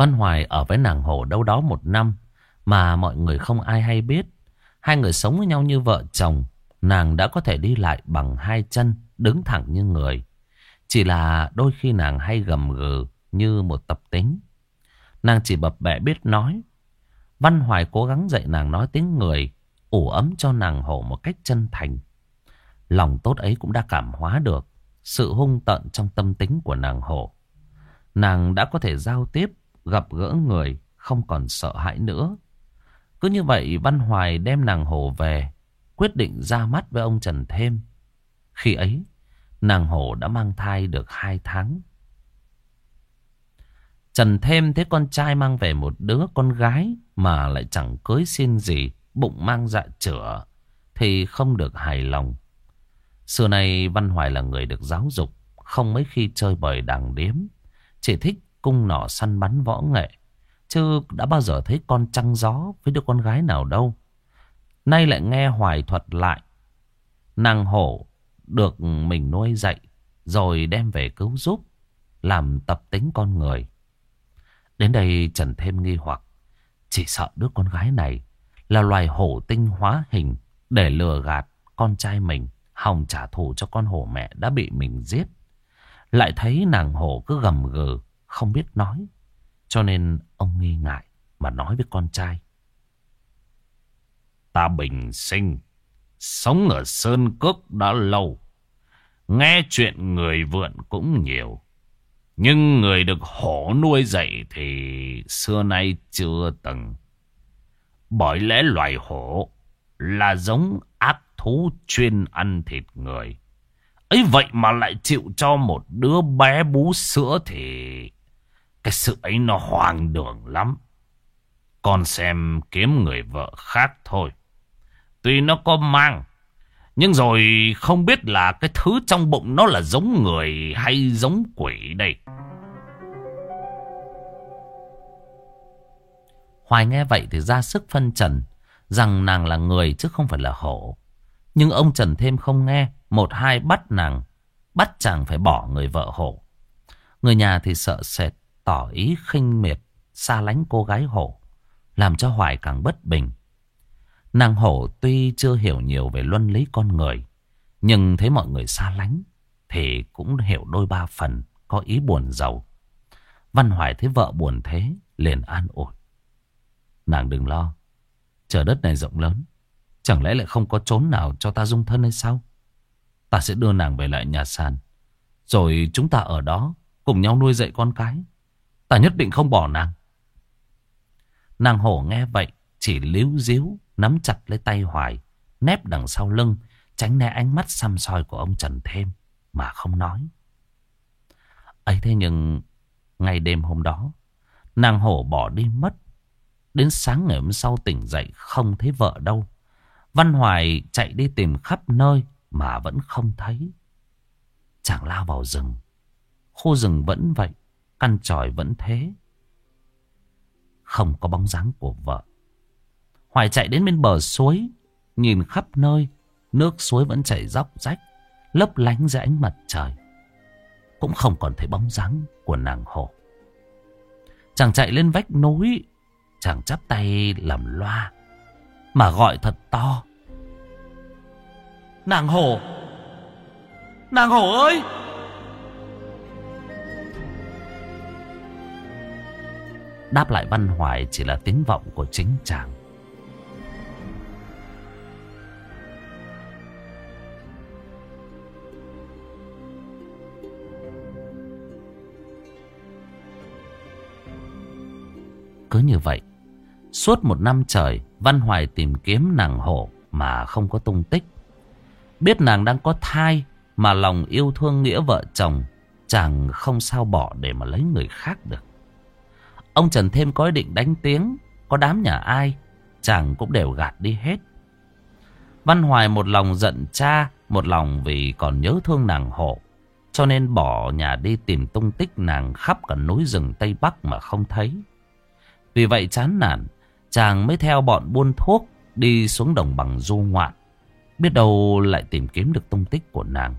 Văn Hoài ở với nàng Hồ đâu đó một năm mà mọi người không ai hay biết. Hai người sống với nhau như vợ chồng Nàng đã có thể đi lại bằng hai chân, đứng thẳng như người. Chỉ là đôi khi nàng hay gầm gừ như một tập tính. Nàng chỉ bập bẹ biết nói. Văn Hoài cố gắng dạy nàng nói tiếng người, ủ ấm cho nàng hổ một cách chân thành. Lòng tốt ấy cũng đã cảm hóa được sự hung tợn trong tâm tính của nàng hổ. Nàng đã có thể giao tiếp, gặp gỡ người, không còn sợ hãi nữa. Cứ như vậy Văn Hoài đem nàng hổ về quyết định ra mắt với ông Trần Thêm. Khi ấy, nàng hổ đã mang thai được hai tháng. Trần Thêm thấy con trai mang về một đứa con gái mà lại chẳng cưới xin gì, bụng mang dạ chữa, thì không được hài lòng. Xưa nay Văn Hoài là người được giáo dục, không mấy khi chơi bời đàng điếm, chỉ thích cung nỏ săn bắn võ nghệ, chứ đã bao giờ thấy con trăng gió với đứa con gái nào đâu. Nay lại nghe Hoài thuật lại. Nàng hổ được mình nuôi dạy rồi đem về cứu giúp. Làm tập tính con người. Đến đây Trần thêm nghi hoặc. Chỉ sợ đứa con gái này là loài hổ tinh hóa hình để lừa gạt con trai mình. Hòng trả thù cho con hổ mẹ đã bị mình giết. Lại thấy nàng hổ cứ gầm gừ, không biết nói. Cho nên ông nghi ngại mà nói với con trai. Ta bình sinh, sống ở Sơn Cước đã lâu. Nghe chuyện người vượn cũng nhiều. Nhưng người được hổ nuôi dạy thì xưa nay chưa từng. Bởi lẽ loài hổ là giống ác thú chuyên ăn thịt người. ấy vậy mà lại chịu cho một đứa bé bú sữa thì cái sự ấy nó hoang đường lắm. Con xem kiếm người vợ khác thôi. Tuy nó có mang, nhưng rồi không biết là cái thứ trong bụng nó là giống người hay giống quỷ đây. Hoài nghe vậy thì ra sức phân trần rằng nàng là người chứ không phải là hổ. Nhưng ông Trần thêm không nghe, một hai bắt nàng, bắt chàng phải bỏ người vợ hổ. Người nhà thì sợ sệt, tỏ ý khinh miệt, xa lánh cô gái hổ, làm cho Hoài càng bất bình. Nàng hổ tuy chưa hiểu nhiều về luân lý con người, nhưng thấy mọi người xa lánh, thì cũng hiểu đôi ba phần, có ý buồn giàu. Văn Hoài thấy vợ buồn thế, liền an ủi. Nàng đừng lo, trời đất này rộng lớn, chẳng lẽ lại không có chốn nào cho ta dung thân hay sao? Ta sẽ đưa nàng về lại nhà sàn, rồi chúng ta ở đó cùng nhau nuôi dạy con cái. Ta nhất định không bỏ nàng. Nàng hổ nghe vậy, chỉ líu díu, nắm chặt lấy tay Hoài, nép đằng sau lưng, tránh né ánh mắt xăm soi của ông Trần Thêm, mà không nói. ấy thế nhưng, ngày đêm hôm đó, nàng hổ bỏ đi mất. Đến sáng ngày hôm sau tỉnh dậy không thấy vợ đâu. Văn Hoài chạy đi tìm khắp nơi mà vẫn không thấy. Chàng lao vào rừng. Khu rừng vẫn vậy. Căn tròi vẫn thế. Không có bóng dáng của vợ. Hoài chạy đến bên bờ suối. Nhìn khắp nơi. Nước suối vẫn chảy róc rách. Lấp lánh dưới ánh mặt trời. Cũng không còn thấy bóng dáng của nàng hồ. Chàng chạy lên vách núi. Chàng chắp tay làm loa. Mà gọi thật to. Nàng hồ, Nàng hồ ơi! Đáp lại Văn Hoài chỉ là tiếng vọng của chính chàng. Cứ như vậy, suốt một năm trời, Văn Hoài tìm kiếm nàng hổ mà không có tung tích. Biết nàng đang có thai mà lòng yêu thương nghĩa vợ chồng, chàng không sao bỏ để mà lấy người khác được. Ông Trần thêm có ý định đánh tiếng, có đám nhà ai, chàng cũng đều gạt đi hết. Văn Hoài một lòng giận cha, một lòng vì còn nhớ thương nàng hộ. Cho nên bỏ nhà đi tìm tung tích nàng khắp cả núi rừng Tây Bắc mà không thấy. Vì vậy chán nản, chàng mới theo bọn buôn thuốc đi xuống đồng bằng du ngoạn. Biết đâu lại tìm kiếm được tung tích của nàng.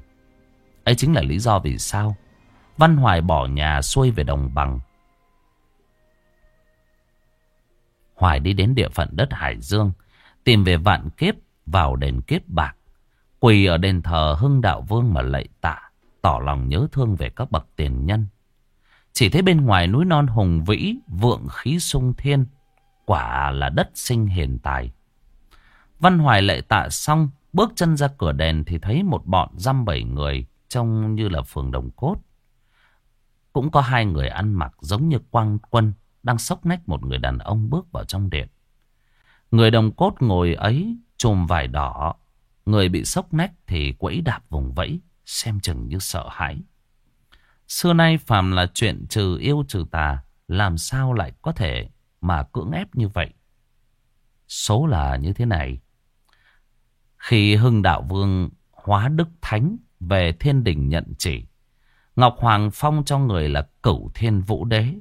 Ấy chính là lý do vì sao Văn Hoài bỏ nhà xuôi về đồng bằng Hoài đi đến địa phận đất Hải Dương, tìm về vạn kiếp vào đền kiếp bạc. Quỳ ở đền thờ Hưng Đạo Vương mà lạy tạ, tỏ lòng nhớ thương về các bậc tiền nhân. Chỉ thấy bên ngoài núi non hùng vĩ, vượng khí sung thiên, quả là đất sinh hiền tài. Văn Hoài lạy tạ xong, bước chân ra cửa đền thì thấy một bọn dăm bảy người trông như là phường đồng cốt. Cũng có hai người ăn mặc giống như quang quân đang sốc nách một người đàn ông bước vào trong điện. Người đồng cốt ngồi ấy trùm vải đỏ. Người bị sốc nách thì quẫy đạp vùng vẫy, xem chừng như sợ hãi. Xưa nay phàm là chuyện trừ yêu trừ tà, làm sao lại có thể mà cưỡng ép như vậy? Số là như thế này. Khi Hưng Đạo Vương hóa Đức Thánh về thiên đình nhận chỉ, Ngọc Hoàng Phong cho người là cửu thiên vũ đế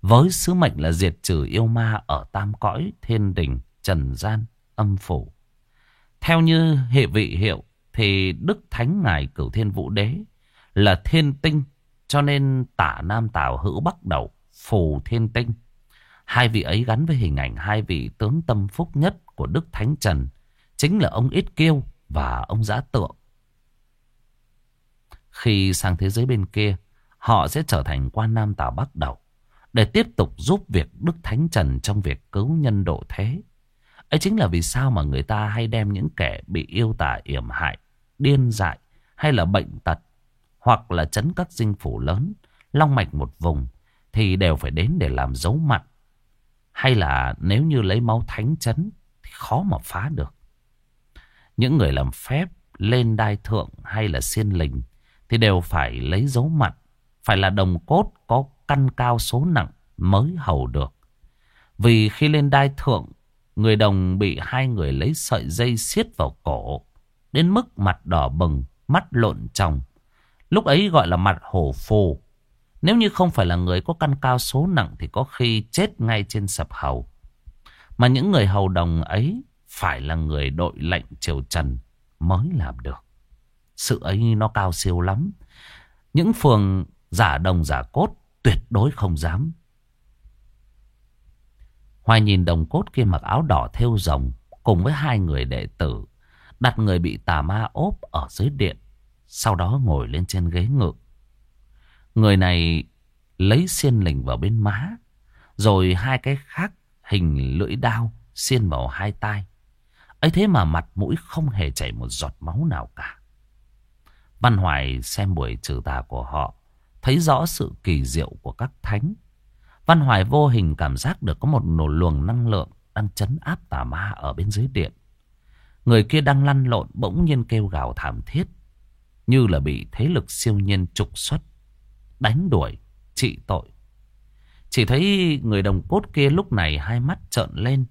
với sứ mệnh là diệt trừ yêu ma ở tam cõi thiên đình, trần gian, âm phủ. Theo như hệ vị hiệu thì Đức Thánh Ngài Cửu Thiên Vũ Đế là thiên tinh cho nên tả Nam Tào hữu bắc đầu phù thiên tinh. Hai vị ấy gắn với hình ảnh hai vị tướng tâm phúc nhất của Đức Thánh Trần chính là ông Ít Kiêu và ông Giã Tượng. Khi sang thế giới bên kia, họ sẽ trở thành quan nam Tào bắc đầu để tiếp tục giúp việc Đức Thánh Trần trong việc cứu nhân độ thế. Ấy chính là vì sao mà người ta hay đem những kẻ bị yêu tà yểm hại, điên dại hay là bệnh tật hoặc là chấn các dinh phủ lớn, long mạch một vùng thì đều phải đến để làm dấu mặt. Hay là nếu như lấy máu thánh chấn thì khó mà phá được. Những người làm phép lên đai thượng hay là xiên lình thì đều phải lấy dấu mặt, phải là đồng cốt có căn cao số nặng mới hầu được. Vì khi lên đai thượng, người đồng bị hai người lấy sợi dây siết vào cổ, đến mức mặt đỏ bừng, mắt lộn tròng. Lúc ấy gọi là mặt hổ phù. Nếu như không phải là người có căn cao số nặng thì có khi chết ngay trên sập hầu. Mà những người hầu đồng ấy phải là người đội lệnh triều trần mới làm được. Sự ấy nó cao siêu lắm. Những phường giả đồng giả cốt tuyệt đối không dám. Hoài nhìn đồng cốt kia mặc áo đỏ thêu rồng cùng với hai người đệ tử đặt người bị tà ma ốp ở dưới điện, sau đó ngồi lên trên ghế ngự. Người này lấy xiên lình vào bên má, rồi hai cái khác hình lưỡi đao xiên vào hai tay. ấy thế mà mặt mũi không hề chảy một giọt máu nào cả. Văn Hoài xem buổi trừ tà của họ, thấy rõ sự kỳ diệu của các thánh. Văn Hoài vô hình cảm giác được có một nổ luồng năng lượng đang chấn áp tà ma ở bên dưới điện. Người kia đang lăn lộn bỗng nhiên kêu gào thảm thiết, như là bị thế lực siêu nhiên trục xuất, đánh đuổi, trị tội. Chỉ thấy người đồng cốt kia lúc này hai mắt trợn lên,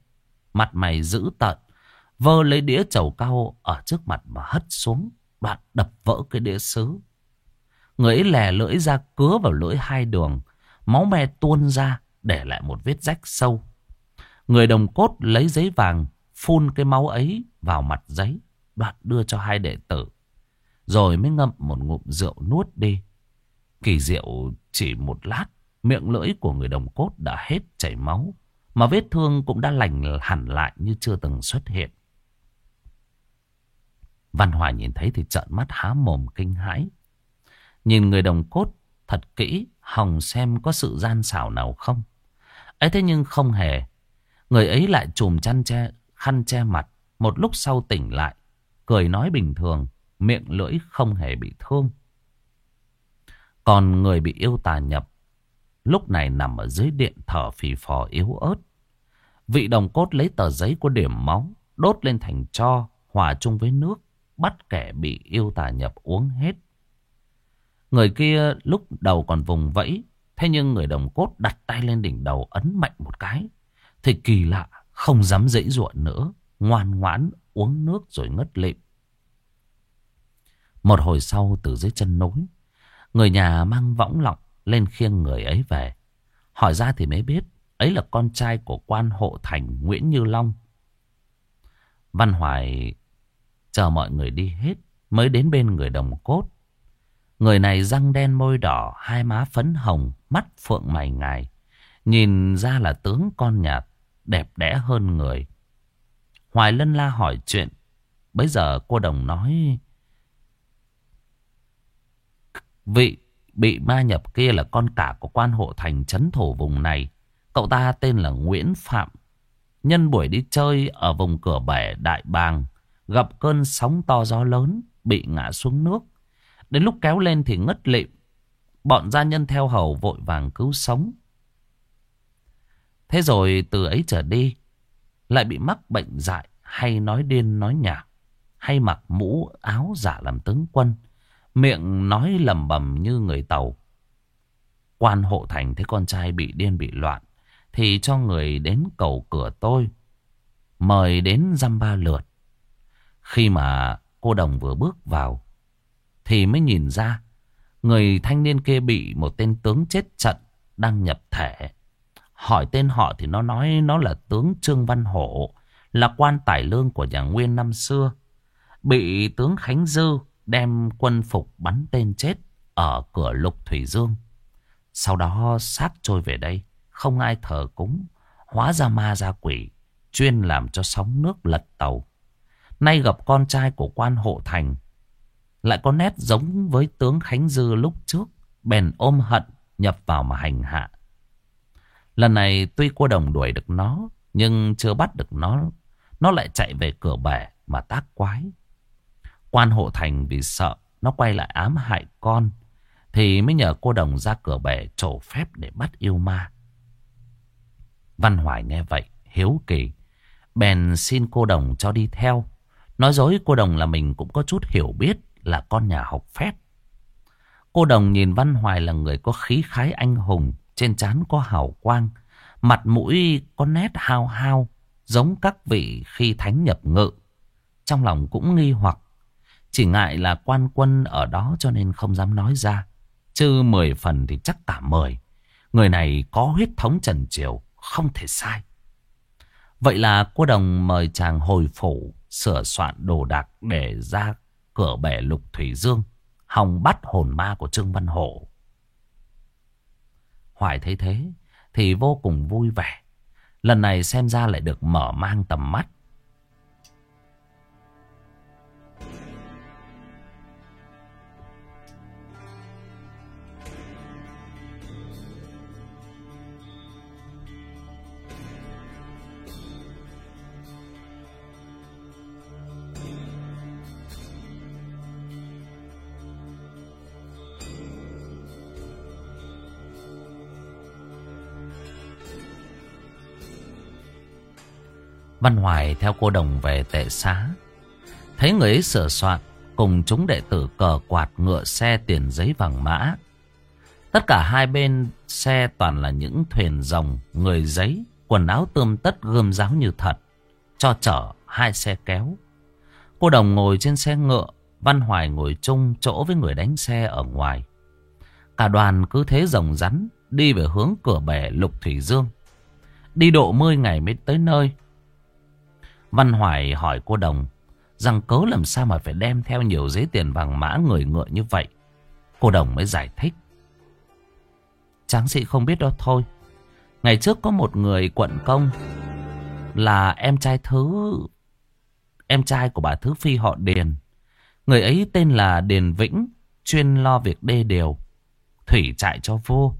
mặt mày dữ tợn, vơ lấy đĩa chầu cao ở trước mặt mà hất xuống, đoạn đập vỡ cái đĩa sứ. Người ấy lè lưỡi ra, cứa vào lưỡi hai đường. Máu me tuôn ra, để lại một vết rách sâu. Người đồng cốt lấy giấy vàng, phun cái máu ấy vào mặt giấy. Đoạn đưa cho hai đệ tử. Rồi mới ngậm một ngụm rượu nuốt đi. Kỳ diệu, chỉ một lát. Miệng lưỡi của người đồng cốt đã hết chảy máu. Mà vết thương cũng đã lành hẳn lại như chưa từng xuất hiện. Văn hòa nhìn thấy thì trợn mắt há mồm kinh hãi. Nhìn người đồng cốt thật kỹ, hòng xem có sự gian xảo nào không. ấy thế nhưng không hề. Người ấy lại chùm chăn che, khăn che mặt. Một lúc sau tỉnh lại, cười nói bình thường, miệng lưỡi không hề bị thương. Còn người bị yêu tà nhập, lúc này nằm ở dưới điện thở phì phò yếu ớt. Vị đồng cốt lấy tờ giấy của điểm máu, đốt lên thành cho, hòa chung với nước, bắt kẻ bị yêu tà nhập uống hết. Người kia lúc đầu còn vùng vẫy. Thế nhưng người đồng cốt đặt tay lên đỉnh đầu ấn mạnh một cái. Thì kỳ lạ, không dám dãy ruộng nữa. Ngoan ngoãn uống nước rồi ngất lịm. Một hồi sau từ dưới chân núi, người nhà mang võng lọng lên khiêng người ấy về. Hỏi ra thì mới biết, ấy là con trai của quan hộ thành Nguyễn Như Long. Văn Hoài chờ mọi người đi hết, mới đến bên người đồng cốt. Người này răng đen môi đỏ, hai má phấn hồng, mắt phượng mày ngài. Nhìn ra là tướng con nhạt đẹp đẽ hơn người. Hoài lân la hỏi chuyện. Bây giờ cô đồng nói... Vị bị ma nhập kia là con cả của quan hộ thành chấn thổ vùng này. Cậu ta tên là Nguyễn Phạm. Nhân buổi đi chơi ở vùng cửa bể Đại Bàng. Gặp cơn sóng to gió lớn, bị ngã xuống nước. Đến lúc kéo lên thì ngất lịm. Bọn gia nhân theo hầu vội vàng cứu sống. Thế rồi từ ấy trở đi, lại bị mắc bệnh dại hay nói điên nói nhảm, hay mặc mũ áo giả làm tướng quân, miệng nói lầm bầm như người tàu. Quan hộ thành thấy con trai bị điên bị loạn, thì cho người đến cầu cửa tôi, mời đến dăm ba lượt. Khi mà cô đồng vừa bước vào, thì mới nhìn ra người thanh niên kia bị một tên tướng chết trận đang nhập thể. Hỏi tên họ thì nó nói nó là tướng Trương Văn Hổ, là quan tài lương của nhà Nguyên năm xưa. Bị tướng Khánh Dư đem quân phục bắn tên chết ở cửa lục Thủy Dương. Sau đó xác trôi về đây, không ai thờ cúng, hóa ra ma ra quỷ, chuyên làm cho sóng nước lật tàu. Nay gặp con trai của quan hộ thành, lại có nét giống với tướng Khánh Dư lúc trước bèn ôm hận nhập vào mà hành hạ. Lần này tuy cô đồng đuổi được nó, nhưng chưa bắt được nó, nó lại chạy về cửa bể mà tác quái. Quan hộ thành vì sợ nó quay lại ám hại con, thì mới nhờ cô đồng ra cửa bể trổ phép để bắt yêu ma. Văn Hoài nghe vậy, hiếu kỳ, bèn xin cô đồng cho đi theo. Nói dối cô đồng là mình cũng có chút hiểu biết là con nhà học phép. Cô đồng nhìn Văn Hoài là người có khí khái anh hùng, trên trán có hào quang, mặt mũi có nét hao hao, giống các vị khi thánh nhập ngự. Trong lòng cũng nghi hoặc, chỉ ngại là quan quân ở đó cho nên không dám nói ra. Chứ mười phần thì chắc cả mười. Người này có huyết thống trần triều, không thể sai. Vậy là cô đồng mời chàng hồi phủ sửa soạn đồ đạc để ra cửa bể lục thủy dương, hòng bắt hồn ma của Trương Văn Hổ. Hoài thấy thế thì vô cùng vui vẻ. Lần này xem ra lại được mở mang tầm mắt. Văn Hoài theo cô đồng về tệ xá. Thấy người ấy sửa soạn cùng chúng đệ tử cờ quạt ngựa xe tiền giấy vàng mã. Tất cả hai bên xe toàn là những thuyền rồng, người giấy, quần áo tươm tất gươm giáo như thật, cho chở hai xe kéo. Cô đồng ngồi trên xe ngựa, Văn Hoài ngồi chung chỗ với người đánh xe ở ngoài. Cả đoàn cứ thế rồng rắn đi về hướng cửa bể Lục Thủy Dương. Đi độ 10 ngày mới tới nơi. Văn Hoài hỏi cô Đồng rằng cớ làm sao mà phải đem theo nhiều giấy tiền vàng mã người ngựa như vậy. Cô Đồng mới giải thích. Tráng sĩ không biết đâu thôi. Ngày trước có một người quận công là em trai thứ... Em trai của bà Thứ Phi họ Điền. Người ấy tên là Điền Vĩnh, chuyên lo việc đê điều, thủy trại cho vua.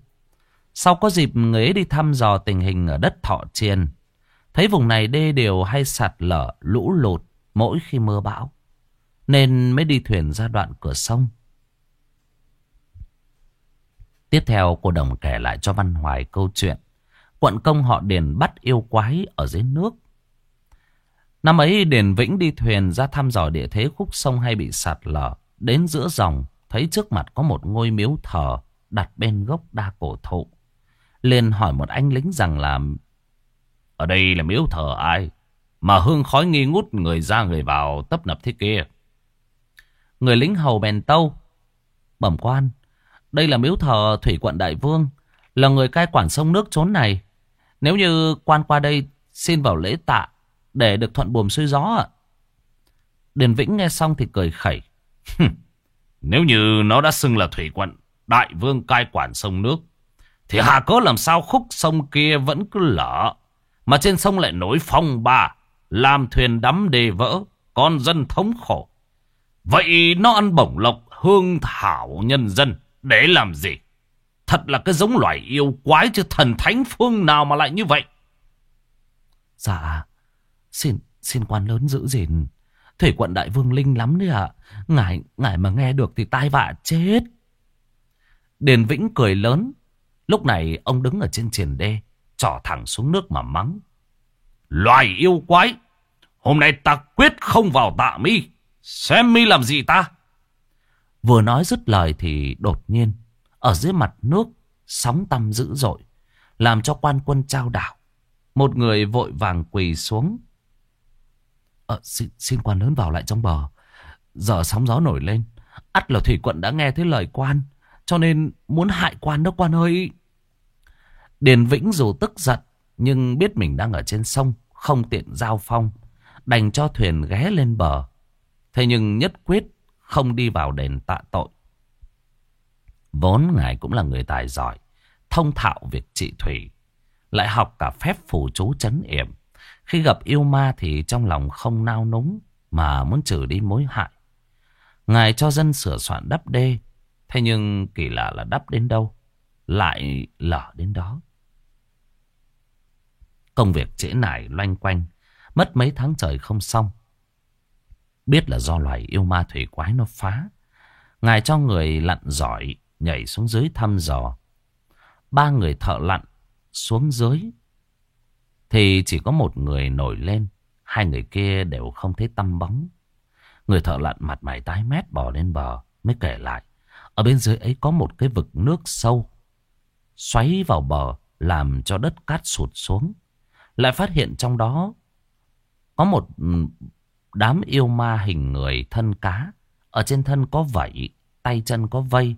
Sau có dịp người ấy đi thăm dò tình hình ở đất Thọ Triền, Thấy vùng này đê điều hay sạt lở, lũ lụt mỗi khi mưa bão. Nên mới đi thuyền ra đoạn cửa sông. Tiếp theo cô Đồng kể lại cho Văn Hoài câu chuyện. Quận công họ Điền bắt yêu quái ở dưới nước. Năm ấy Điền Vĩnh đi thuyền ra thăm dò địa thế khúc sông hay bị sạt lở. Đến giữa dòng thấy trước mặt có một ngôi miếu thờ đặt bên gốc đa cổ thụ. liền hỏi một anh lính rằng là ở đây là miếu thờ ai? Mà hương khói nghi ngút người ra người vào tấp nập thế kia. Người lính hầu bèn tâu. Bẩm quan, đây là miếu thờ Thủy quận Đại Vương, là người cai quản sông nước chốn này. Nếu như quan qua đây xin vào lễ tạ để được thuận buồm xuôi gió ạ. Điền Vĩnh nghe xong thì cười khẩy. Nếu như nó đã xưng là Thủy quận Đại Vương cai quản sông nước, thì hà cớ làm sao khúc sông kia vẫn cứ lở mà trên sông lại nổi phong ba Làm thuyền đắm đề vỡ Con dân thống khổ. Vậy nó ăn bổng lộc hương thảo nhân dân Để làm gì? Thật là cái giống loài yêu quái Chứ thần thánh phương nào mà lại như vậy? Dạ Xin xin quan lớn giữ gìn. Thủy quận đại vương linh lắm đấy ạ. Ngài, ngài mà nghe được thì tai vạ chết. Điền Vĩnh cười lớn. Lúc này ông đứng ở trên triển đê trỏ thẳng xuống nước mà mắng. Loài yêu quái, hôm nay ta quyết không vào tạ mi, xem mi làm gì ta. Vừa nói dứt lời thì đột nhiên, ở dưới mặt nước, sóng tăm dữ dội, làm cho quan quân trao đảo. Một người vội vàng quỳ xuống. Ờ, xin, xin quan lớn vào lại trong bờ. Giờ sóng gió nổi lên. ắt là thủy quận đã nghe thấy lời quan. Cho nên muốn hại quan đó quan ơi. Điền Vĩnh dù tức giận nhưng biết mình đang ở trên sông, không tiện giao phong, đành cho thuyền ghé lên bờ. Thế nhưng nhất quyết không đi vào đền tạ tội. Vốn ngài cũng là người tài giỏi, thông thạo việc trị thủy, lại học cả phép phù chú chấn yểm. Khi gặp yêu ma thì trong lòng không nao núng mà muốn trừ đi mối hại. Ngài cho dân sửa soạn đắp đê, Thế nhưng kỳ lạ là đắp đến đâu, lại lở đến đó. Công việc trễ nải loanh quanh, mất mấy tháng trời không xong. Biết là do loài yêu ma thủy quái nó phá. Ngài cho người lặn giỏi nhảy xuống dưới thăm dò. Ba người thợ lặn xuống dưới thì chỉ có một người nổi lên. Hai người kia đều không thấy tăm bóng. Người thợ lặn mặt mày tái mét bò lên bờ mới kể lại. Ở bên dưới ấy có một cái vực nước sâu. Xoáy vào bờ làm cho đất cát sụt xuống. Lại phát hiện trong đó có một ừ, đám yêu ma hình người thân cá. Ở trên thân có vảy, tay chân có vây,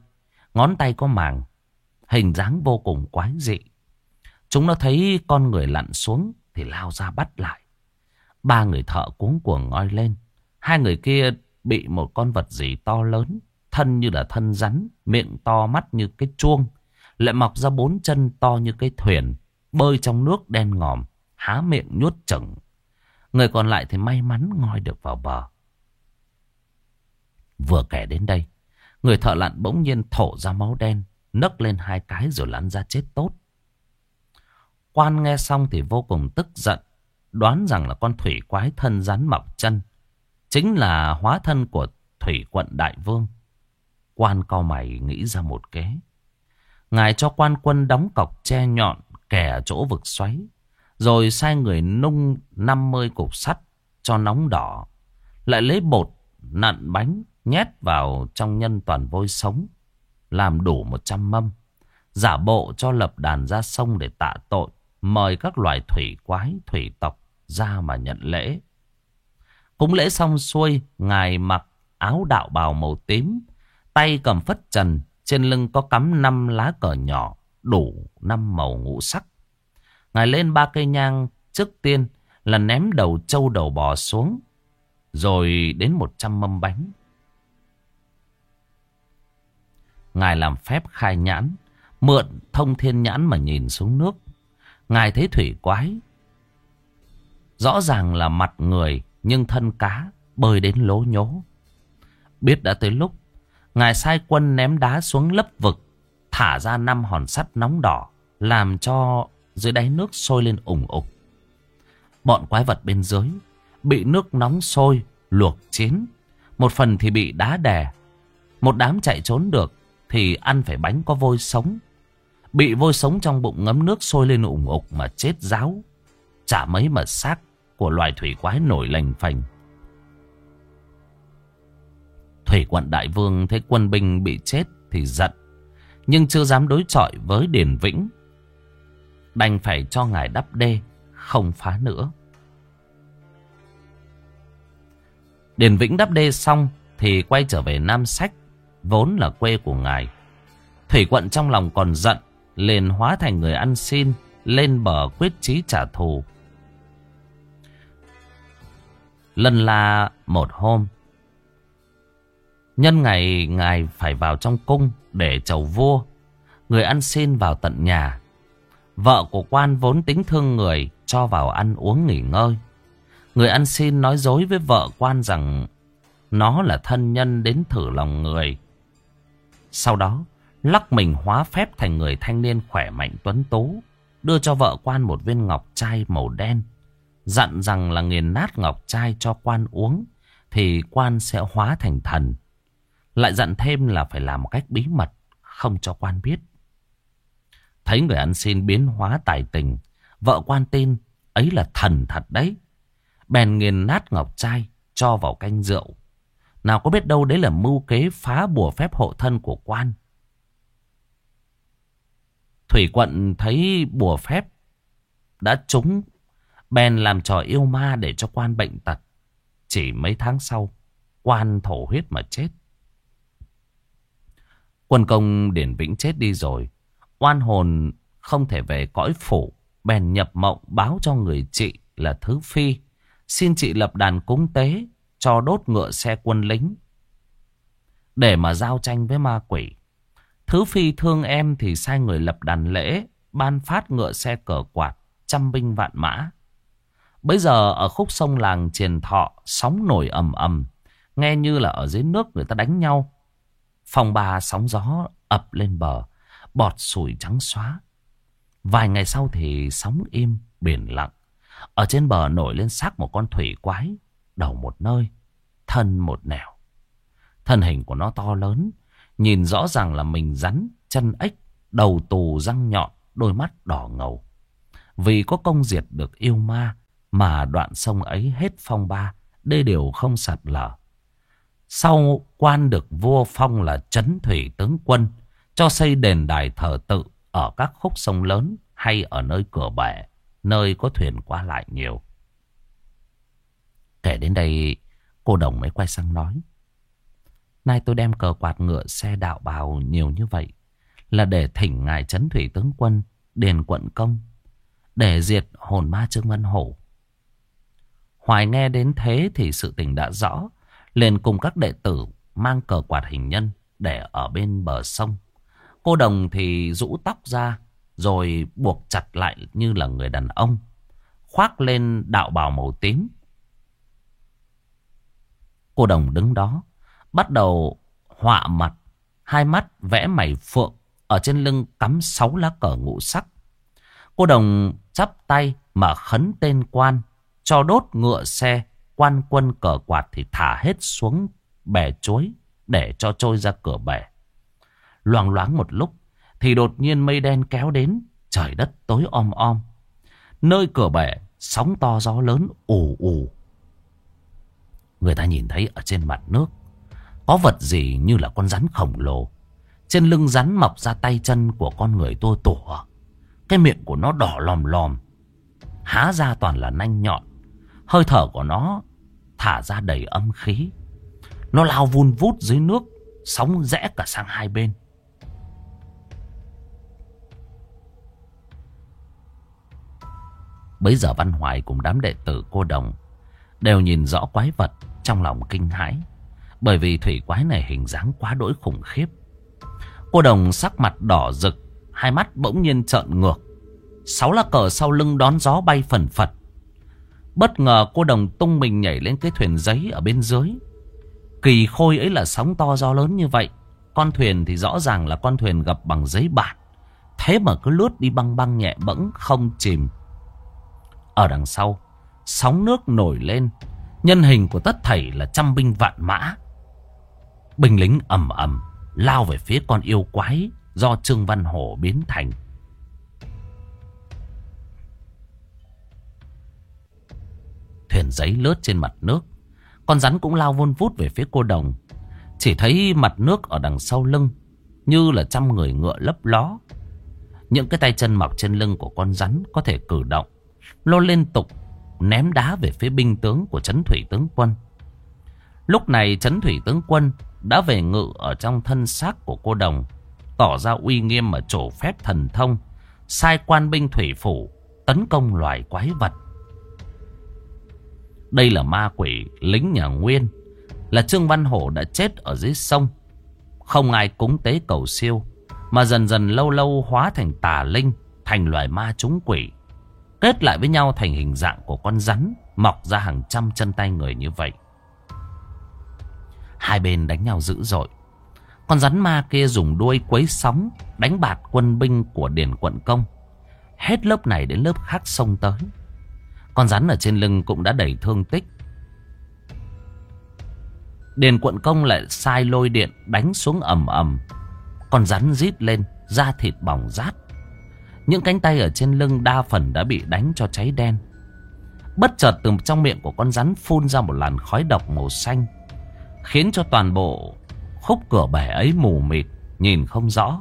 ngón tay có màng. Hình dáng vô cùng quái dị. Chúng nó thấy con người lặn xuống thì lao ra bắt lại. Ba người thợ cuống cuồng ngoi lên. Hai người kia bị một con vật gì to lớn, thân như là thân rắn, miệng to mắt như cái chuông, lại mọc ra bốn chân to như cái thuyền, bơi trong nước đen ngòm, há miệng nhốt chừng. Người còn lại thì may mắn ngoi được vào bờ. Vừa kể đến đây, người thợ lặn bỗng nhiên thổ ra máu đen, nấc lên hai cái rồi lăn ra chết tốt. Quan nghe xong thì vô cùng tức giận, đoán rằng là con thủy quái thân rắn mọc chân. Chính là hóa thân của thủy quận đại vương. Quan cao mày nghĩ ra một kế. Ngài cho quan quân đóng cọc che nhọn kẻ chỗ vực xoáy. Rồi sai người nung 50 cục sắt cho nóng đỏ. Lại lấy bột nặn bánh nhét vào trong nhân toàn vôi sống. Làm đủ 100 mâm. Giả bộ cho lập đàn ra sông để tạ tội. Mời các loài thủy quái, thủy tộc ra mà nhận lễ. Cúng lễ xong xuôi, ngài mặc áo đạo bào màu tím, tay cầm phất trần, trên lưng có cắm năm lá cờ nhỏ, đủ năm màu ngũ sắc. Ngài lên ba cây nhang trước tiên là ném đầu trâu đầu bò xuống, rồi đến một trăm mâm bánh. Ngài làm phép khai nhãn, mượn thông thiên nhãn mà nhìn xuống nước. Ngài thấy thủy quái. Rõ ràng là mặt người nhưng thân cá bơi đến lố nhố. Biết đã tới lúc, Ngài sai quân ném đá xuống lấp vực, thả ra năm hòn sắt nóng đỏ, làm cho dưới đáy nước sôi lên ủng ục. Bọn quái vật bên dưới bị nước nóng sôi, luộc chín. Một phần thì bị đá đè. Một đám chạy trốn được thì ăn phải bánh có vôi sống. Bị vôi sống trong bụng ngấm nước sôi lên ủng ục mà chết ráo. Chả mấy mà xác của loài thủy quái nổi lành phành. Thủy quận đại vương thấy quân binh bị chết thì giận. Nhưng chưa dám đối chọi với Điền Vĩnh. Đành phải cho ngài đắp đê, không phá nữa. Điền Vĩnh đắp đê xong thì quay trở về Nam Sách, vốn là quê của ngài. Thủy quận trong lòng còn giận, liền hóa thành người ăn xin, lên bờ quyết chí trả thù. Lần là một hôm, Nhân ngày ngài phải vào trong cung để chầu vua. Người ăn xin vào tận nhà. Vợ của quan vốn tính thương người cho vào ăn uống nghỉ ngơi. Người ăn xin nói dối với vợ quan rằng nó là thân nhân đến thử lòng người. Sau đó, lắc mình hóa phép thành người thanh niên khỏe mạnh tuấn tú, đưa cho vợ quan một viên ngọc trai màu đen. Dặn rằng là nghiền nát ngọc trai cho quan uống, thì quan sẽ hóa thành thần. Lại dặn thêm là phải làm một cách bí mật, không cho quan biết. Thấy người ăn xin biến hóa tài tình, vợ quan tin ấy là thần thật đấy. Bèn nghiền nát ngọc trai, cho vào canh rượu. Nào có biết đâu đấy là mưu kế phá bùa phép hộ thân của quan. Thủy quận thấy bùa phép đã trúng, bèn làm trò yêu ma để cho quan bệnh tật. Chỉ mấy tháng sau, quan thổ huyết mà chết. Quân công Điển Vĩnh chết đi rồi. Oan hồn không thể về cõi phủ. Bèn nhập mộng báo cho người chị là Thứ Phi. Xin chị lập đàn cúng tế cho đốt ngựa xe quân lính. Để mà giao tranh với ma quỷ. Thứ Phi thương em thì sai người lập đàn lễ. Ban phát ngựa xe cờ quạt. Trăm binh vạn mã. Bây giờ ở khúc sông làng Triền Thọ sóng nổi ầm ầm. Nghe như là ở dưới nước người ta đánh nhau. phòng ba sóng gió ập lên bờ, bọt sủi trắng xóa. Vài ngày sau thì sóng im, biển lặng. Ở trên bờ nổi lên xác một con thủy quái, đầu một nơi, thân một nẻo. Thân hình của nó to lớn, nhìn rõ ràng là mình rắn, chân ếch, đầu tù răng nhọn, đôi mắt đỏ ngầu. Vì có công diệt được yêu ma mà đoạn sông ấy hết phong ba, đê đều không sạt lở. Sau quan được vua phong là chấn thủy tướng quân, cho xây đền đài thờ tự ở các khúc sông lớn hay ở nơi cửa bể, nơi có thuyền qua lại nhiều. Kể đến đây, cô Đồng mới quay sang nói. Nay tôi đem cờ quạt ngựa xe đạo bào nhiều như vậy là để thỉnh ngài chấn thủy tướng quân, đền quận công, để diệt hồn ma Trương Văn Hổ. Hoài nghe đến thế thì sự tình đã rõ, liền cùng các đệ tử mang cờ quạt hình nhân để ở bên bờ sông. Cô đồng thì rũ tóc ra rồi buộc chặt lại như là người đàn ông, khoác lên đạo bào màu tím. Cô đồng đứng đó, bắt đầu họa mặt, hai mắt vẽ mày phượng, ở trên lưng cắm sáu lá cờ ngũ sắc. Cô đồng chắp tay mà khấn tên quan, cho đốt ngựa xe, quan quân cờ quạt thì thả hết xuống bè chuối để cho trôi ra cửa bè loang loáng một lúc thì đột nhiên mây đen kéo đến, trời đất tối om om. Nơi cửa bể, sóng to gió lớn ù ù. Người ta nhìn thấy ở trên mặt nước, có vật gì như là con rắn khổng lồ. Trên lưng rắn mọc ra tay chân của con người tua tủa. Cái miệng của nó đỏ lòm lòm. Há ra toàn là nanh nhọn. Hơi thở của nó thả ra đầy âm khí. Nó lao vun vút dưới nước, sóng rẽ cả sang hai bên. Bấy giờ Văn Hoài cùng đám đệ tử cô đồng đều nhìn rõ quái vật trong lòng kinh hãi. Bởi vì thủy quái này hình dáng quá đỗi khủng khiếp. Cô đồng sắc mặt đỏ rực, hai mắt bỗng nhiên trợn ngược. Sáu lá cờ sau lưng đón gió bay phần phật. Bất ngờ cô đồng tung mình nhảy lên cái thuyền giấy ở bên dưới. Kỳ khôi ấy là sóng to gió lớn như vậy. Con thuyền thì rõ ràng là con thuyền gập bằng giấy bạt. Thế mà cứ lướt đi băng băng nhẹ bẫng không chìm. Ở đằng sau, sóng nước nổi lên. Nhân hình của tất thảy là trăm binh vạn mã. Binh lính ầm ầm lao về phía con yêu quái do Trương Văn Hổ biến thành. Thuyền giấy lướt trên mặt nước. Con rắn cũng lao vun vút về phía cô đồng. Chỉ thấy mặt nước ở đằng sau lưng như là trăm người ngựa lấp ló. Những cái tay chân mọc trên lưng của con rắn có thể cử động. Lô liên tục ném đá về phía binh tướng của Trấn Thủy Tướng Quân. Lúc này Trấn Thủy Tướng Quân đã về ngự ở trong thân xác của cô đồng, tỏ ra uy nghiêm mà trổ phép thần thông, sai quan binh thủy phủ tấn công loài quái vật. Đây là ma quỷ lính nhà Nguyên, là Trương Văn Hổ đã chết ở dưới sông. Không ai cúng tế cầu siêu, mà dần dần lâu lâu hóa thành tà linh, thành loài ma trúng quỷ. Kết lại với nhau thành hình dạng của con rắn, mọc ra hàng trăm chân tay người như vậy. Hai bên đánh nhau dữ dội. Con rắn ma kia dùng đuôi quấy sóng, đánh bạt quân binh của Điền quận công. Hết lớp này đến lớp khác xông tới. Con rắn ở trên lưng cũng đã đầy thương tích. Điền quận công lại sai lôi điện đánh xuống ầm ầm. Con rắn rít lên, da thịt bỏng rát. Những cánh tay ở trên lưng đa phần đã bị đánh cho cháy đen. Bất chợt từ trong miệng của con rắn phun ra một làn khói độc màu xanh. Khiến cho toàn bộ khúc cửa bể ấy mù mịt, nhìn không rõ.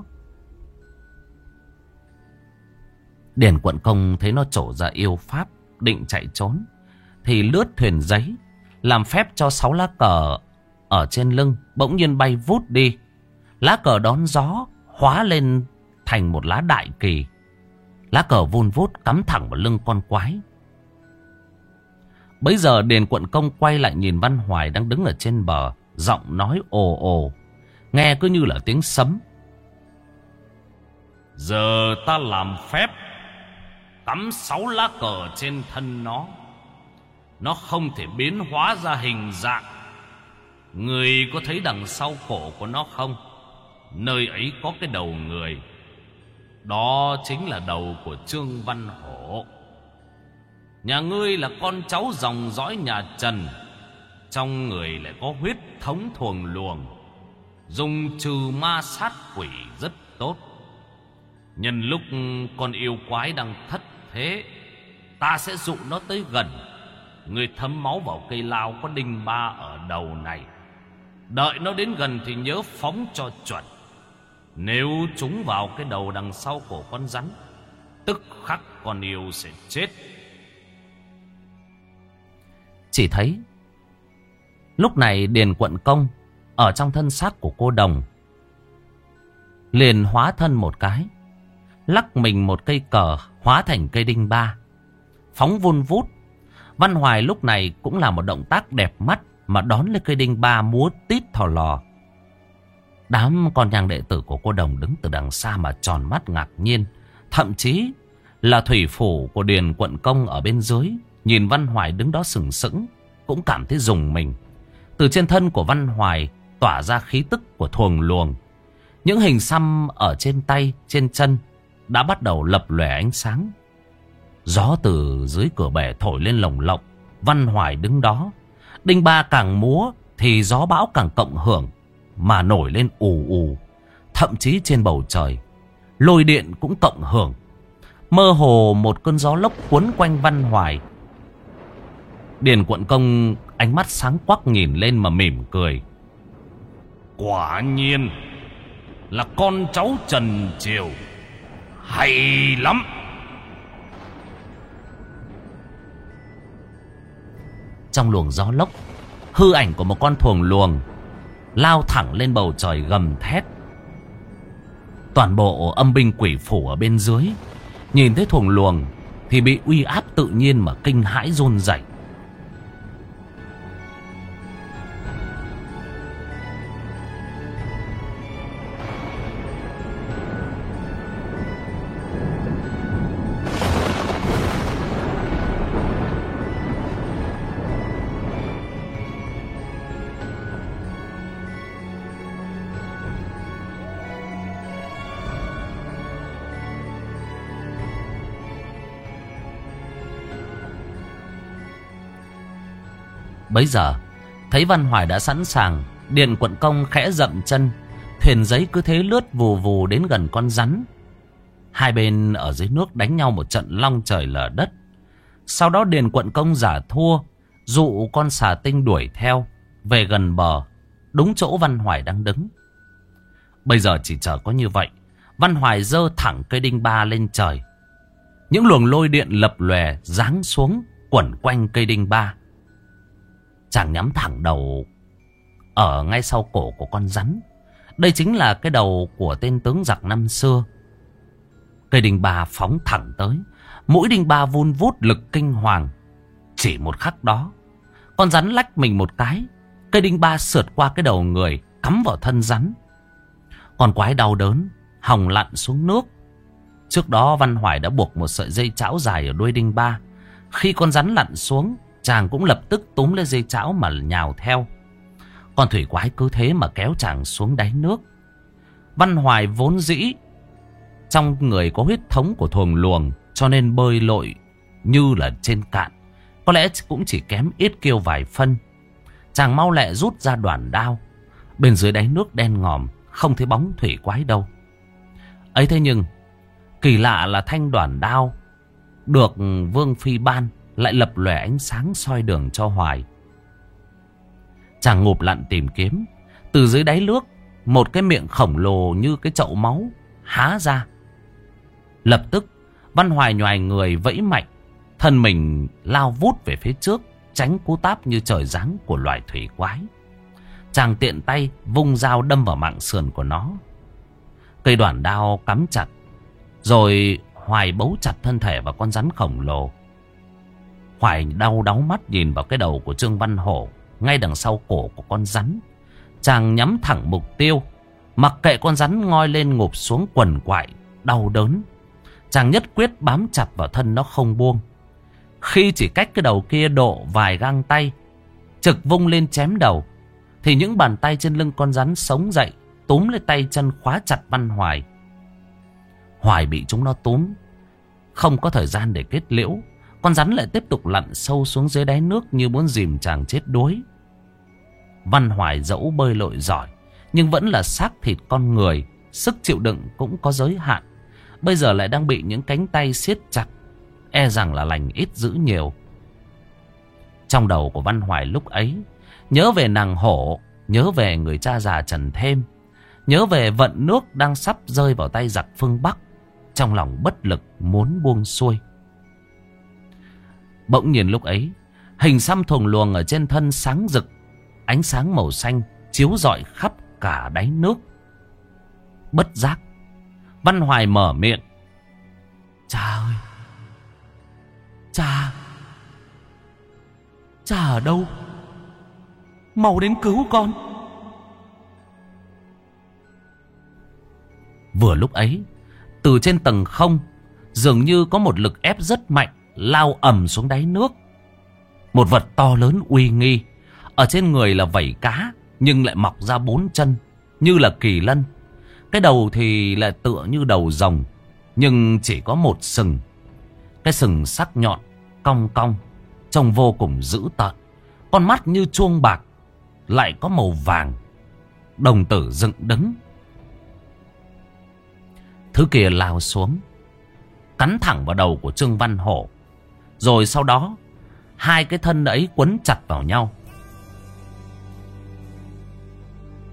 Điền quận công thấy nó trổ ra yêu pháp, định chạy trốn. Thì lướt thuyền giấy, làm phép cho sáu lá cờ ở trên lưng bỗng nhiên bay vút đi. Lá cờ đón gió, hóa lên thành một lá đại kỳ. Lá cờ vun vút cắm thẳng vào lưng con quái. Bây giờ đền Quận Công quay lại nhìn Văn Hoài đang đứng ở trên bờ, giọng nói ồ ồ, nghe cứ như là tiếng sấm. Giờ ta làm phép, cắm sáu lá cờ trên thân nó. Nó không thể biến hóa ra hình dạng. Người có thấy đằng sau cổ của nó không? Nơi ấy có cái đầu người đó chính là đầu của Trương Văn Hổ. Nhà ngươi là con cháu dòng dõi nhà Trần. Trong người lại có huyết thống thuồng luồng Dùng trừ ma sát quỷ rất tốt. Nhân lúc con yêu quái đang thất thế, Ta sẽ dụ nó tới gần. Người thấm máu vào cây lao có đinh ba ở đầu này. Đợi nó đến gần thì nhớ phóng cho chuẩn. Nếu chúng vào cái đầu đằng sau của con rắn, Tức khắc con yêu sẽ chết. Chỉ thấy, Lúc này Điền Quận Công Ở trong thân xác của cô đồng, Liền hóa thân một cái, Lắc mình một cây cờ, Hóa thành cây đinh ba, Phóng vun vút. Văn Hoài lúc này cũng là một động tác đẹp mắt Mà đón lấy cây đinh ba múa tít thò lò. Đám con nhang đệ tử của cô đồng đứng từ đằng xa mà tròn mắt ngạc nhiên. Thậm chí là thủy phủ của Điền Quận Công ở bên dưới Nhìn Văn Hoài đứng đó sừng sững Cũng cảm thấy rùng mình. Từ trên thân của Văn Hoài Tỏa ra khí tức của thuồng luồng. Những hình xăm ở trên tay, trên chân Đã bắt đầu lập lòe ánh sáng. Gió từ dưới cửa bể thổi lên lồng lộng Văn Hoài đứng đó. Đinh ba càng múa Thì gió bão càng cộng hưởng. Mà nổi lên ù ù Thậm chí trên bầu trời Lôi điện cũng cộng hưởng Mơ hồ một cơn gió lốc cuốn quanh Văn Hoài Điền quận công ánh mắt sáng quắc nhìn lên mà mỉm cười. Quả nhiên là con cháu Trần Triều. Hay lắm. Trong luồng gió lốc, hư ảnh của một con thuồng luồng lao thẳng lên bầu trời gầm thét. Toàn bộ âm binh quỷ phủ ở bên dưới, nhìn thấy thùng luồng thì bị uy áp tự nhiên mà kinh hãi run rẩy. Bấy giờ, Thấy Văn Hoài đã sẵn sàng Điện quận công khẽ dậm chân, Thuyền giấy cứ thế lướt vù vù đến gần con rắn. Hai bên ở dưới nước đánh nhau một trận long trời lở đất. Sau đó Điền quận công giả thua, Dụ con xà tinh đuổi theo, Về gần bờ, Đúng chỗ Văn Hoài đang đứng. Bây giờ chỉ chờ có như vậy, Văn Hoài dơ thẳng cây đinh ba lên trời. Những luồng lôi điện lập lòe Giáng xuống quẩn quanh cây đinh ba. Chàng nhắm thẳng đầu Ở ngay sau cổ của con rắn. Đây chính là cái đầu của tên tướng giặc năm xưa. Cây đinh ba phóng thẳng tới. Mũi đinh ba vun vút lực kinh hoàng. Chỉ một khắc đó, Con rắn lách mình một cái. Cây đinh ba sượt qua cái đầu người, Cắm vào thân rắn. Con quái đau đớn, Hòng lặn xuống nước. Trước đó Văn Hoài đã buộc một sợi dây chảo dài ở đuôi đinh ba. Khi con rắn lặn xuống Chàng cũng lập tức túm lấy dây chảo mà nhào theo. Con thủy quái cứ thế mà kéo chàng xuống đáy nước. Văn Hoài vốn dĩ trong người có huyết thống của thuồng luồng, cho nên bơi lội như là trên cạn. Có lẽ cũng chỉ kém ít kêu vài phân. Chàng mau lẹ rút ra đoạn đao. Bên dưới đáy nước đen ngòm, không thấy bóng thủy quái đâu. ấy thế nhưng, kỳ lạ là thanh đoạn đao được Vương Phi ban lại lập lòe ánh sáng soi đường cho Hoài. Chàng ngụp lặn tìm kiếm. Từ dưới đáy nước, một cái miệng khổng lồ như cái chậu máu há ra. Lập tức, Văn Hoài nhòi người vẫy mạnh, thân mình lao vút về phía trước, tránh cú táp như trời giáng của loài thủy quái. Chàng tiện tay vung dao đâm vào mạng sườn của nó. Cây đoạn đao cắm chặt, rồi Hoài bấu chặt thân thể vào con rắn khổng lồ. Hoài đau đáu mắt nhìn vào cái đầu của Trương Văn Hổ, Ngay đằng sau cổ của con rắn Chàng nhắm thẳng mục tiêu Mặc kệ con rắn ngoi lên ngụp xuống quần quại, Đau đớn Chàng nhất quyết bám chặt vào thân nó không buông Khi chỉ cách cái đầu kia độ vài găng tay, Trực vung lên chém đầu, Thì những bàn tay trên lưng con rắn sống dậy, túm lấy tay chân khóa chặt Văn Hoài. Hoài bị chúng nó túm. Không có thời gian để kết liễu. Con rắn lại tiếp tục lặn sâu xuống dưới đáy nước như muốn dìm chàng chết đuối. Văn Hoài dẫu bơi lội giỏi. Nhưng vẫn là xác thịt con người. Sức chịu đựng cũng có giới hạn. Bây giờ lại đang bị những cánh tay siết chặt. E rằng là lành ít giữ nhiều. Trong đầu của Văn Hoài lúc ấy, Nhớ về nàng hổ, Nhớ về người cha già Trần Thêm, Nhớ về vận nước đang sắp rơi vào tay giặc phương Bắc, Trong lòng bất lực muốn buông xuôi Bỗng nhiên lúc ấy Hình xăm thuồng luồng ở trên thân sáng rực Ánh sáng màu xanh Chiếu rọi khắp cả đáy nước. Bất giác Văn Hoài mở miệng. Cha ơi Cha Cha ở đâu? Mau đến cứu con. Vừa lúc ấy Từ trên tầng không Dường như có một lực ép rất mạnh Lao ầm xuống đáy nước. Một vật to lớn uy nghi, Ở trên người là vảy cá, Nhưng lại mọc ra bốn chân, Như là kỳ lân. Cái đầu thì lại tựa như đầu rồng, Nhưng chỉ có một sừng. Cái sừng sắc nhọn, Cong cong, Trông vô cùng dữ tợn. Con mắt như chuông bạc, Lại có màu vàng. Đồng tử dựng đứng. Thứ kia lao xuống, Cắn thẳng vào đầu của Trương Văn Hổ. Rồi sau đó, Hai cái thân ấy quấn chặt vào nhau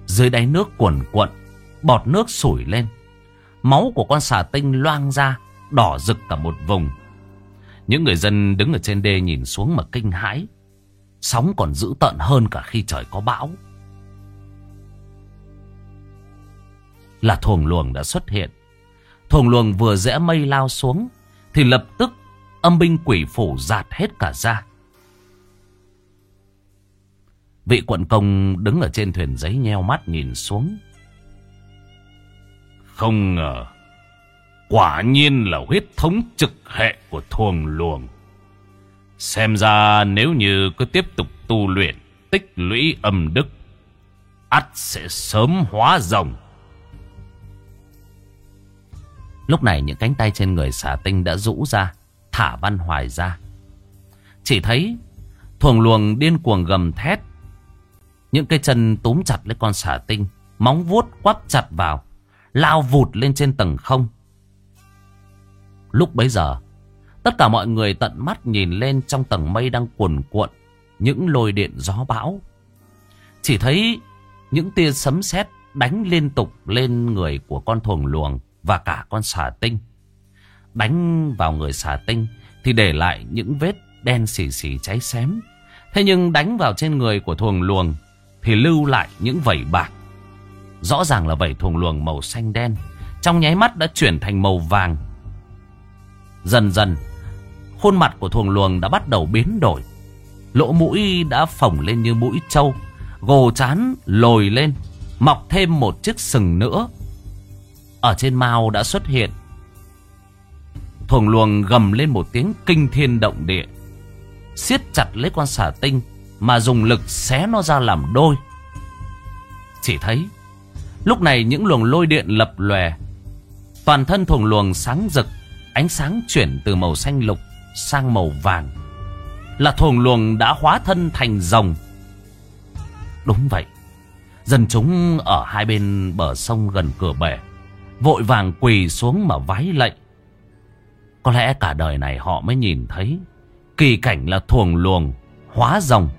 Dưới đáy nước cuồn cuộn, Bọt nước sủi lên Máu của con xà tinh loang ra, Đỏ rực cả một vùng những người dân đứng ở trên đê nhìn xuống mà kinh hãi. Sóng còn dữ tợn hơn cả khi trời có bão. Là thuồng luồng đã xuất hiện. Thuồng luồng vừa rẽ mây lao xuống, thì lập tức âm binh quỷ phủ giạt hết cả ra. Vị quận công đứng ở trên thuyền giấy nheo mắt nhìn xuống. Không ngờ Quả nhiên là huyết thống trực hệ của thuồng luồng. Xem ra nếu như cứ tiếp tục tu luyện, tích lũy âm đức, ắt sẽ sớm hóa rồng. Lúc này những cánh tay trên người xà tinh đã rũ ra, thả văn hoài ra. Chỉ thấy thuồng luồng điên cuồng gầm thét. Những cái chân túm chặt lấy con xà tinh, móng vuốt quắp chặt vào, lao vụt lên trên tầng không. Lúc bấy giờ, tất cả mọi người tận mắt nhìn lên trong tầng mây đang cuồn cuộn, những lôi điện gió bão. Chỉ thấy những tia sấm sét đánh liên tục lên người của con thuồng luồng và cả con xà tinh. Đánh vào người xà tinh thì để lại những vết đen xì xì cháy xém. Thế nhưng đánh vào trên người của thuồng luồng thì lưu lại những vảy bạc. Rõ ràng là vảy thuồng luồng màu xanh đen, trong nháy mắt đã chuyển thành màu vàng Dần dần, khuôn mặt của thuồng luồng đã bắt đầu biến đổi. Lỗ mũi đã phồng lên như mũi trâu, gồ chán lồi lên, mọc thêm một chiếc sừng nữa. Ở trên mao đã xuất hiện. Thuồng luồng gầm lên một tiếng kinh thiên động địa. siết chặt lấy con xà tinh mà dùng lực xé nó ra làm đôi. Chỉ thấy, lúc này những luồng lôi điện lập lòe. Toàn thân thuồng luồng sáng rực Ánh sáng chuyển từ màu xanh lục sang màu vàng. Là thuồng luồng đã hóa thân thành rồng. Đúng vậy. Dân chúng ở hai bên bờ sông gần cửa bể. Vội vàng quỳ xuống mà vái lệnh có lẽ cả đời này họ mới nhìn thấy kỳ cảnh là thuồng luồng, hóa rồng.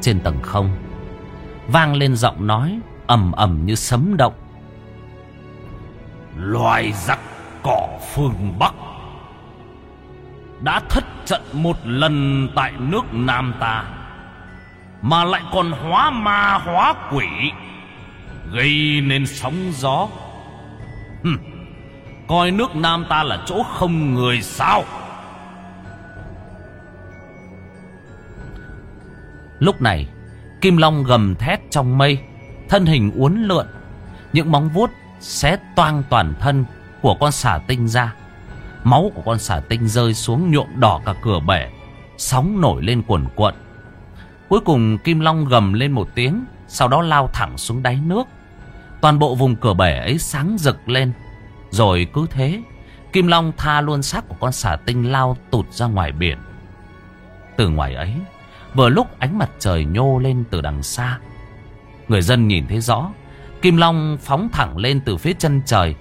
trên tầng không vang lên giọng nói ầm ầm như sấm động. Loài giặc cỏ phương Bắc đã thất trận một lần tại nước Nam ta mà lại còn hóa ma hóa quỷ gây nên sóng gió. Hừm, coi nước Nam ta là chỗ không người sao? Lúc này Kim Long gầm thét trong mây, Thân hình uốn lượn, Những móng vuốt xé toang toàn thân Của con xà tinh ra. Máu của con xà tinh rơi xuống nhuộm đỏ cả cửa bể, Sóng nổi lên cuồn cuộn. Cuối cùng Kim Long gầm lên một tiếng, Sau đó lao thẳng xuống đáy nước. Toàn bộ vùng cửa bể ấy sáng rực lên. Rồi cứ thế, Kim Long tha luôn xác của con xà tinh lao tụt ra ngoài biển. Từ ngoài ấy Vừa lúc ánh mặt trời nhô lên từ đằng xa, Người dân nhìn thấy rõ, Kim Long phóng thẳng lên từ phía chân trời,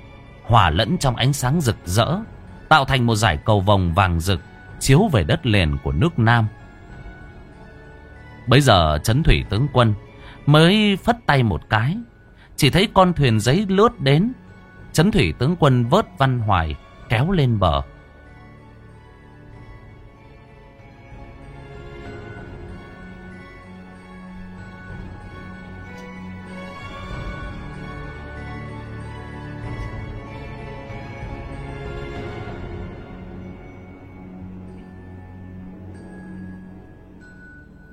Hòa lẫn trong ánh sáng rực rỡ, Tạo thành một dải cầu vòng vàng rực Chiếu về đất liền của nước Nam. Bây giờ chấn thủy tướng quân Mới phất tay một cái, Chỉ thấy con thuyền giấy lướt đến. Chấn thủy tướng quân vớt văn hoài Kéo lên bờ.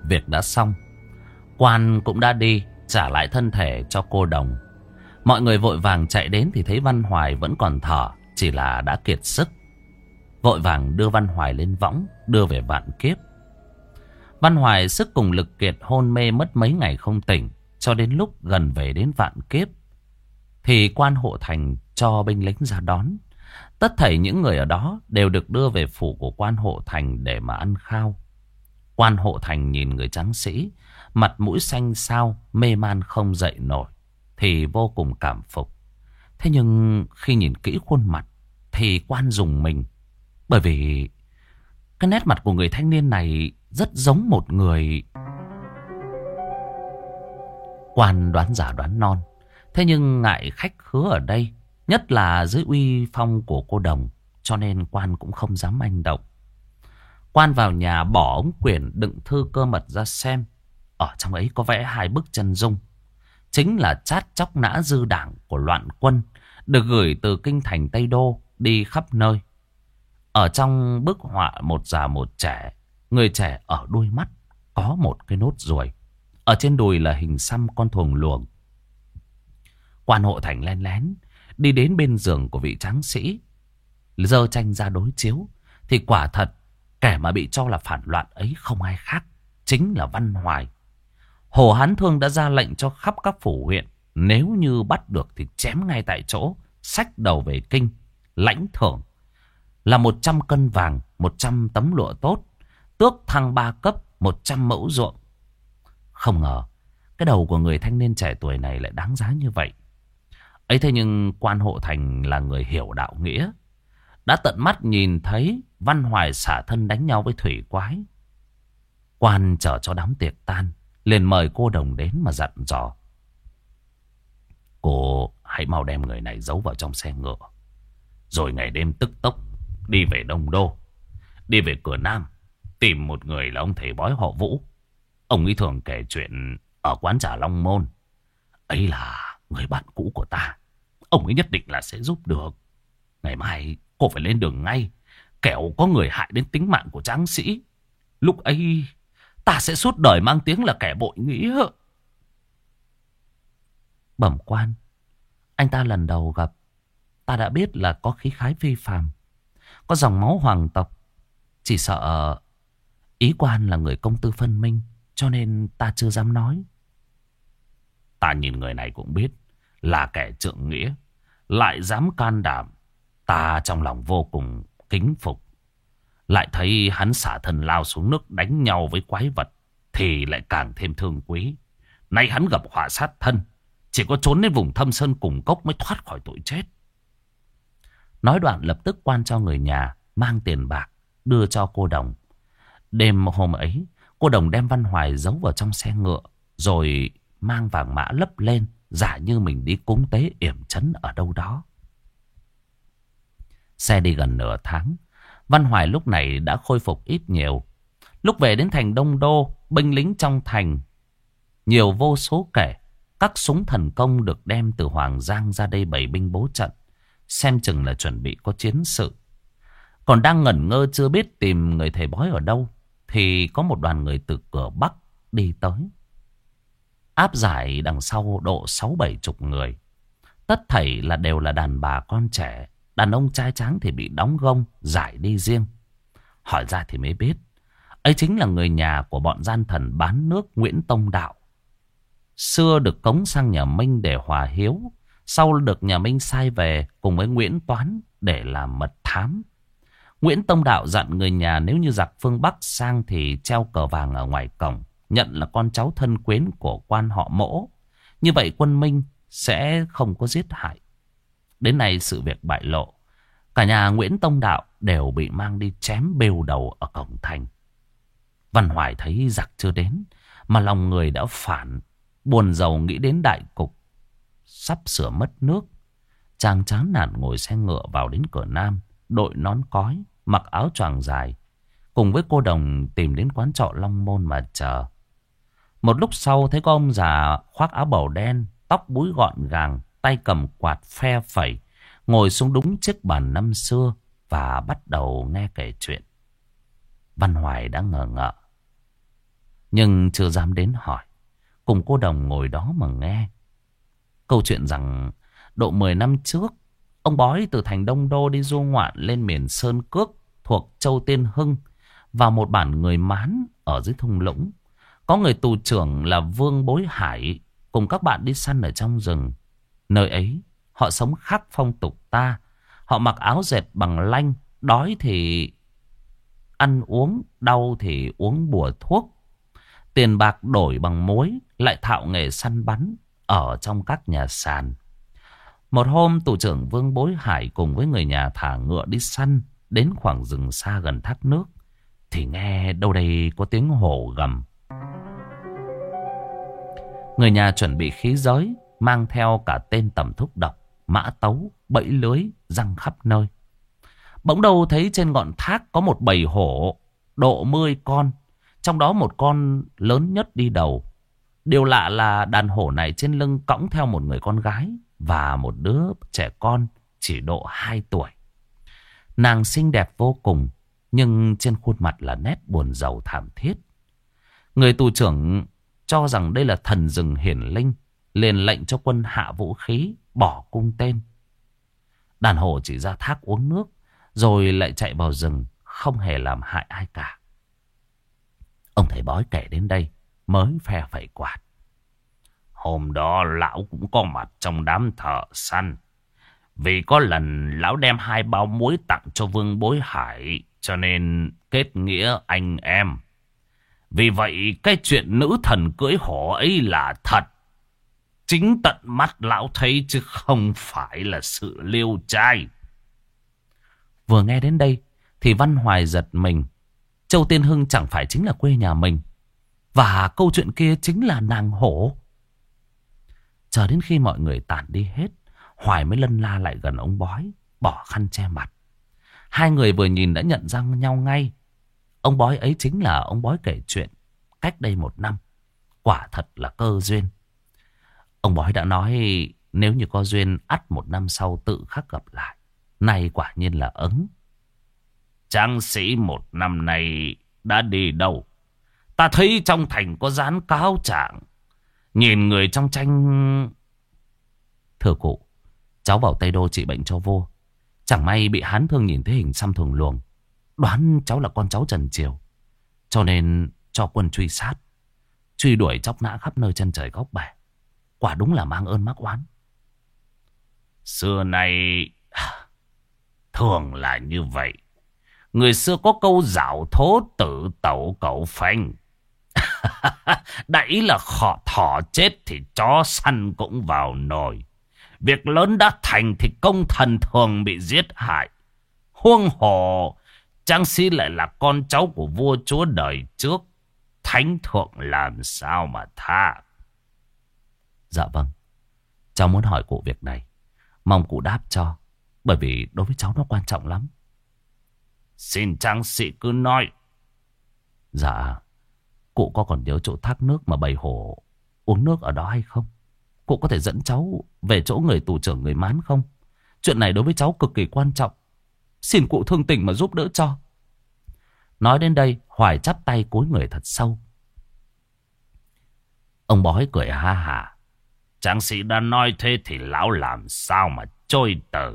Việc đã xong. Quan cũng đã đi, Trả lại thân thể cho cô đồng. Mọi người vội vàng chạy đến Thì thấy Văn Hoài vẫn còn thở, Chỉ là đã kiệt sức. Vội vàng đưa Văn Hoài lên võng, Đưa về vạn kiếp. Văn Hoài sức cùng lực kiệt hôn mê mất mấy ngày không tỉnh, Cho đến lúc gần về đến vạn kiếp. Thì quan hộ thành cho binh lính ra đón. Tất thảy những người ở đó đều được đưa về phủ của quan hộ thành để mà ăn khao. Quan hộ thành nhìn người tráng sĩ, mặt mũi xanh xao, mê man không dậy nổi, thì vô cùng cảm phục. Thế nhưng khi nhìn kỹ khuôn mặt, thì quan dùng mình. Bởi vì cái nét mặt của người thanh niên này rất giống một người... Quan đoán giả đoán non. Thế nhưng ngại khách khứa ở đây, nhất là dưới uy phong của cô đồng, cho nên quan cũng không dám manh động. Quan vào nhà bỏ ống quyển đựng thư cơ mật ra xem. Ở trong ấy có vẽ hai bức chân dung. Chính là chát chóc nã dư đảng của loạn quân. Được gửi từ kinh thành Tây Đô đi khắp nơi. Ở trong bức họa một già một trẻ. Người trẻ ở đuôi mắt có một cái nốt ruồi. Ở trên đùi là hình xăm con thuồng luồng. Quan hộ thành len lén. Đi đến bên giường của vị tráng sĩ. Dơ tranh ra đối chiếu. Thì quả thật Kẻ mà bị cho là phản loạn ấy không ai khác, chính là Văn Hoài. Hồ Hán Thương đã ra lệnh cho khắp các phủ huyện, nếu như bắt được thì chém ngay tại chỗ, sách đầu về kinh, lãnh thưởng. Là 100 cân vàng, 100 tấm lụa tốt, tước thăng ba cấp, 100 mẫu ruộng. Không ngờ, cái đầu của người thanh niên trẻ tuổi này lại đáng giá như vậy. ấy thế nhưng quan hộ thành là người hiểu đạo nghĩa, đã tận mắt nhìn thấy Văn Hoài xả thân đánh nhau với thủy quái. Quan chờ cho đám tiệc tan, liền mời cô đồng đến mà dặn dò. Cô hãy mau đem người này giấu vào trong xe ngựa. Rồi ngày đêm tức tốc đi về Đông Đô. Đi về cửa Nam, tìm một người là ông thầy bói họ Vũ. Ông ấy thường kể chuyện ở quán trà Long Môn. Ấy là người bạn cũ của ta. Ông ấy nhất định là sẽ giúp được. Ngày mai cô phải lên đường ngay. Kẻo có người hại đến tính mạng của tráng sĩ. Lúc ấy, ta sẽ suốt đời mang tiếng là kẻ bội nghĩa. Bẩm quan. Anh ta lần đầu gặp. Ta đã biết là có khí khái phi phàm. Có dòng máu hoàng tộc. Chỉ sợ ý quan là người công tư phân minh. Cho nên ta chưa dám nói. Ta nhìn người này cũng biết là kẻ trượng nghĩa. Lại dám can đảm Ta trong lòng vô cùng kính phục. Lại thấy hắn xả thần lao xuống nước đánh nhau với quái vật. Thì lại càng thêm thương quý. Nay hắn gặp họa sát thân. Chỉ có trốn đến vùng thâm sơn cùng cốc mới thoát khỏi tội chết. Nói đoạn lập tức quan cho người nhà mang tiền bạc đưa cho cô đồng. Đêm hôm ấy, cô đồng đem Văn Hoài giấu vào trong xe ngựa rồi mang vàng mã lấp lên giả như mình đi cúng tế yểm chấn ở đâu đó. Xe đi gần nửa tháng. Văn Hoài lúc này đã khôi phục ít nhiều. Lúc về đến thành Đông Đô, binh lính trong thành. Nhiều vô số kể. Các súng thần công được đem từ Hoàng Giang ra đây bày binh bố trận. Xem chừng là chuẩn bị có chiến sự. Còn đang ngẩn ngơ chưa biết tìm người thầy bói ở đâu. Thì có một đoàn người từ cửa Bắc đi tới. Áp giải đằng sau độ sáu bảy chục người. Tất thảy là đều là đàn bà con trẻ. Đàn ông trai tráng thì bị đóng gông, giải đi riêng. Hỏi ra thì mới biết. Ấy chính là người nhà của bọn gian thần bán nước Nguyễn Tông Đạo. Xưa được cống sang nhà Minh để hòa hiếu. Sau được nhà Minh sai về cùng với Nguyễn Toán để làm mật thám. Nguyễn Tông Đạo dặn người nhà nếu như giặc phương Bắc sang thì treo cờ vàng ở ngoài cổng. Nhận là con cháu thân quyến của quan họ mỗ. Như vậy quân Minh sẽ không có giết hại. Đến nay sự việc bại lộ. Cả nhà Nguyễn Tông Đạo đều bị mang đi chém bêu đầu ở cổng thành. Văn Hoài thấy giặc chưa đến, mà lòng người đã phản, buồn giàu nghĩ đến đại cục. Sắp sửa mất nước, chàng chán nản ngồi xe ngựa vào đến cửa Nam, đội nón cói, mặc áo choàng dài, cùng với cô đồng tìm đến quán trọ Long Môn mà chờ. Một lúc sau thấy có ông già khoác áo bầu đen, tóc búi gọn gàng, tay cầm quạt phe phẩy, ngồi xuống đúng chiếc bàn năm xưa và bắt đầu nghe kể chuyện. Văn Hoài đã ngờ ngợ, nhưng chưa dám đến hỏi. Cùng cô đồng ngồi đó mà nghe. Câu chuyện rằng độ 10 năm trước, ông bói từ thành Đông Đô đi du ngoạn lên miền Sơn Cước thuộc Châu Tiên Hưng và một bản người mán ở dưới thung lũng. Có người tù trưởng là Vương Bối Hải cùng các bạn đi săn ở trong rừng. Nơi ấy, họ sống khác phong tục ta. Họ mặc áo dệt bằng lanh, đói thì ăn uống, đau thì uống bùa thuốc. Tiền bạc đổi bằng muối, lại thạo nghề săn bắn ở trong các nhà sàn. Một hôm, tù trưởng Vương Bối Hải cùng với người nhà thả ngựa đi săn đến khoảng rừng xa gần thác nước. Thì nghe đâu đây có tiếng hổ gầm. Người nhà chuẩn bị khí giới, mang theo cả tên tầm thúc độc, mã tấu, bẫy lưới, răng khắp nơi. Bỗng đầu thấy trên ngọn thác có một bầy hổ, độ mươi con. Trong đó một con lớn nhất đi đầu. Điều lạ là đàn hổ này trên lưng cõng theo một người con gái và một đứa trẻ con chỉ độ 2 tuổi. Nàng xinh đẹp vô cùng, nhưng trên khuôn mặt là nét buồn giàu thảm thiết. Người tù trưởng cho rằng đây là thần rừng hiển linh, liền lệnh cho quân hạ vũ khí, bỏ cung tên. Đàn hổ chỉ ra thác uống nước, rồi lại chạy vào rừng, không hề làm hại ai cả. Ông thầy bói kể đến đây, mới phe phẩy quạt. Hôm đó lão cũng có mặt trong đám thợ săn. Vì có lần lão đem hai bao muối tặng cho vương bối hải, cho nên kết nghĩa anh em. Vì vậy cái chuyện nữ thần cưới hổ ấy là thật. Chính tận mắt lão thấy chứ không phải là sự liêu trai. Vừa nghe đến đây thì Văn Hoài giật mình. Châu Tiên Hưng chẳng phải chính là quê nhà mình. Và câu chuyện kia chính là nàng hổ. Chờ đến khi mọi người tản đi hết, Hoài mới lân la lại gần ông bói, bỏ khăn che mặt. Hai người vừa nhìn đã nhận ra nhau ngay. Ông bói ấy chính là ông bói kể chuyện cách đây một năm. Quả thật là cơ duyên. Ông bói đã nói nếu như có duyên ắt một năm sau tự khắc gặp lại. Này quả nhiên là ứng. Trang sĩ một năm nay đã đi đâu? Ta thấy trong thành có dán cáo trạng. Nhìn người trong tranh... Thưa cụ, cháu vào Tây Đô trị bệnh cho vua. Chẳng may bị hán thương nhìn thấy hình xăm thường luồng. Đoán cháu là con cháu Trần Triều. Cho nên cho quân truy sát. Truy đuổi chóc nã khắp nơi chân trời góc bể. Quả đúng là mang ơn mắc oán. Xưa nay thường là như vậy. Người xưa có câu dạo thố tự tẩu cậu phanh. đấy là khọ thỏ chết thì chó săn cũng vào nồi. Việc lớn đã thành thì công thần thường bị giết hại. Huông hồ, Trang Sĩ lại là con cháu của vua chúa đời trước. Thánh thượng làm sao mà tha. Dạ vâng. Cháu muốn hỏi cụ việc này. Mong cụ đáp cho. Bởi vì đối với cháu nó quan trọng lắm. Xin Trang Sĩ cứ nói. Dạ. Cụ có còn nhớ chỗ thác nước mà bầy hổ uống nước ở đó hay không? Cụ có thể dẫn cháu về chỗ người tù trưởng người mán không? Chuyện này đối với cháu cực kỳ quan trọng. Xin cụ thương tình mà giúp đỡ cho. Nói đến đây, Hoài chắp tay cúi người thật sâu. Ông bói cười ha hả. Tráng sĩ đã nói thế thì lão làm sao mà trôi tờ.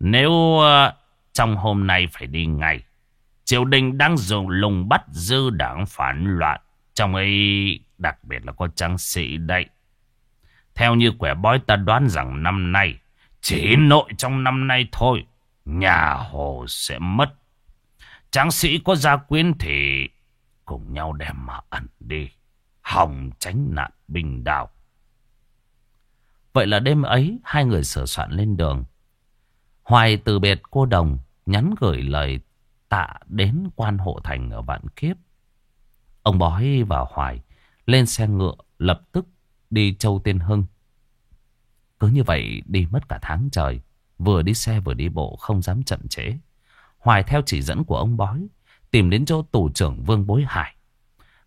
Nếu uh, trong hôm nay phải đi ngay. Triều đình đang dùng lùng bắt dư đảng phản loạn. Trong ấy đặc biệt là có tráng sĩ đây. Theo như quẻ bói ta đoán rằng năm nay, chỉ nội trong năm nay thôi, nhà hồ sẽ mất. Tráng sĩ có gia quyến thì cùng nhau đem mà ẩn đi, hòng tránh nạn binh đạo. Vậy là đêm ấy, hai người sửa soạn lên đường. Hoài từ biệt cô đồng, nhắn gửi lời tạ đến quan hộ thành ở Vạn Kiếp. Ông Bói và Hoài lên xe ngựa lập tức đi Châu Tiên Hưng. Cứ như vậy đi mất cả tháng trời. Vừa đi xe vừa đi bộ không dám chậm trễ. Hoài theo chỉ dẫn của ông Bói tìm đến chỗ tù trưởng Vương Bối Hải.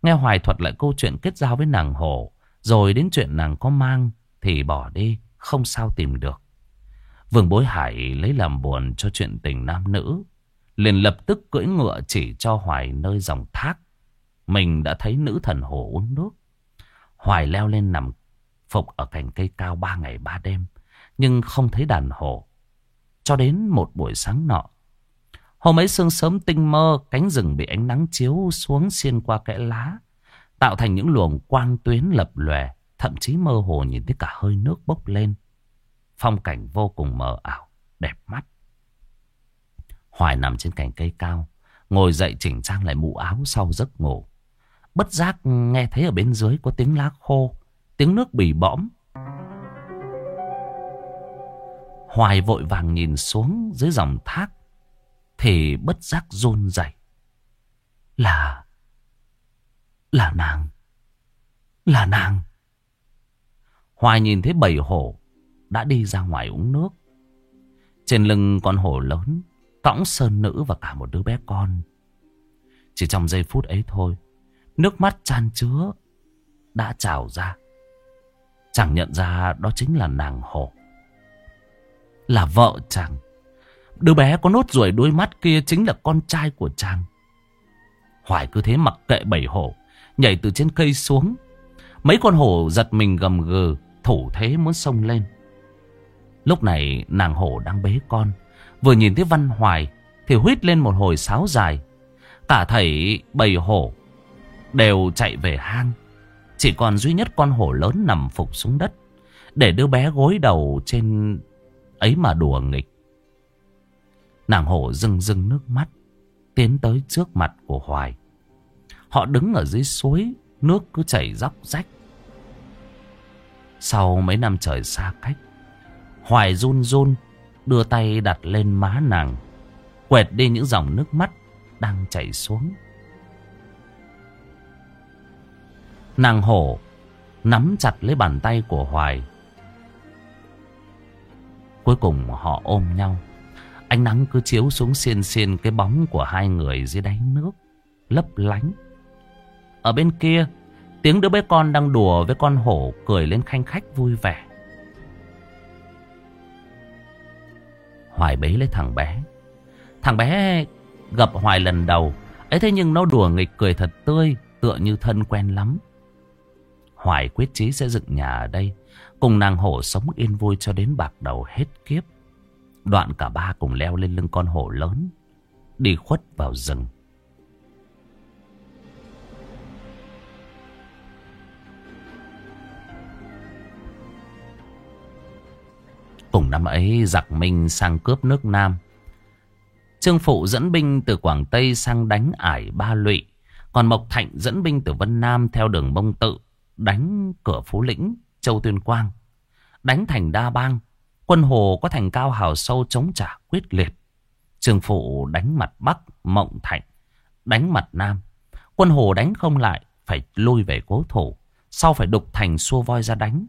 Nghe Hoài thuật lại câu chuyện kết giao với nàng Hồ. Rồi đến chuyện nàng có mang thì bỏ đi không sao tìm được. Vương Bối Hải lấy làm buồn cho chuyện tình nam nữ. Liền lập tức cưỡi ngựa chỉ cho Hoài nơi dòng thác. Mình đã thấy nữ thần hồ uống nước. Hoài leo lên nằm phục ở cành cây cao ba ngày ba đêm. Nhưng không thấy đàn hồ. Cho đến một buổi sáng nọ. Hôm ấy sương sớm tinh mơ, cánh rừng bị ánh nắng chiếu xuống xuyên qua kẽ lá. Tạo thành những luồng quang tuyến lập lòe. Thậm chí mơ hồ nhìn thấy cả hơi nước bốc lên. Phong cảnh vô cùng mờ ảo, đẹp mắt. Hoài nằm trên cành cây cao, ngồi dậy chỉnh trang lại mũ áo sau giấc ngủ. Bất giác nghe thấy ở bên dưới có tiếng lá khô, tiếng nước bì bõm. Hoài vội vàng nhìn xuống dưới dòng thác, thì bất giác run rẩy. Là... là nàng. Là nàng. Hoài nhìn thấy bầy hổ đã đi ra ngoài uống nước. Trên lưng con hổ lớn, cõng sơn nữ và cả một đứa bé con. Chỉ trong giây phút ấy thôi, nước mắt chan chứa đã trào ra. Chàng nhận ra đó chính là nàng hổ. Là vợ chàng. Đứa bé có nốt ruồi đôi mắt kia chính là con trai của chàng. Hoài cứ thế mặc kệ bầy hổ, nhảy từ trên cây xuống. Mấy con hổ giật mình gầm gừ, thủ thế muốn xông lên. Lúc này nàng hổ đang bế con. Vừa nhìn thấy Văn Hoài thì huýt lên một hồi sáo dài. Cả thảy bầy hổ đều chạy về hang. Chỉ còn duy nhất con hổ lớn nằm phục xuống đất. Để đứa bé gối đầu trên ấy mà đùa nghịch. Nàng hổ rưng rưng nước mắt. Tiến tới trước mặt của Hoài. Họ đứng ở dưới suối. Nước cứ chảy róc rách. Sau mấy năm trời xa cách. Hoài run run đưa tay đặt lên má nàng. Quẹt đi những dòng nước mắt đang chảy xuống. Nàng hổ nắm chặt lấy bàn tay của Hoài. Cuối cùng họ ôm nhau. Ánh nắng cứ chiếu xuống xiên xiên cái bóng của hai người dưới đáy nước. Lấp lánh. Ở bên kia, tiếng đứa bé con đang đùa với con hổ cười lên khanh khách vui vẻ. Hoài bế lấy thằng bé. Thằng bé gặp Hoài lần đầu. ấy thế nhưng nó đùa nghịch cười thật tươi, tựa như thân quen lắm. Hoài quyết chí sẽ dựng nhà ở đây, cùng nàng hổ sống yên vui cho đến bạc đầu hết kiếp. Đoạn cả ba cùng leo lên lưng con hổ lớn, đi khuất vào rừng. Cùng năm ấy giặc Minh sang cướp nước Nam. Trương Phụ dẫn binh từ Quảng Tây sang đánh ải Ba Lụy. Còn Mộc Thạnh dẫn binh từ Vân Nam theo đường bông Tự đánh cửa Phú Lĩnh, Châu Tuyên Quang. Đánh thành Đa Bang. Quân Hồ có thành cao hào sâu chống trả quyết liệt. Trương Phụ đánh mặt Bắc, Mộng Thạnh. Đánh mặt Nam. Quân Hồ đánh không lại, phải lui về cố thủ. Sau phải đục thành xua voi ra đánh.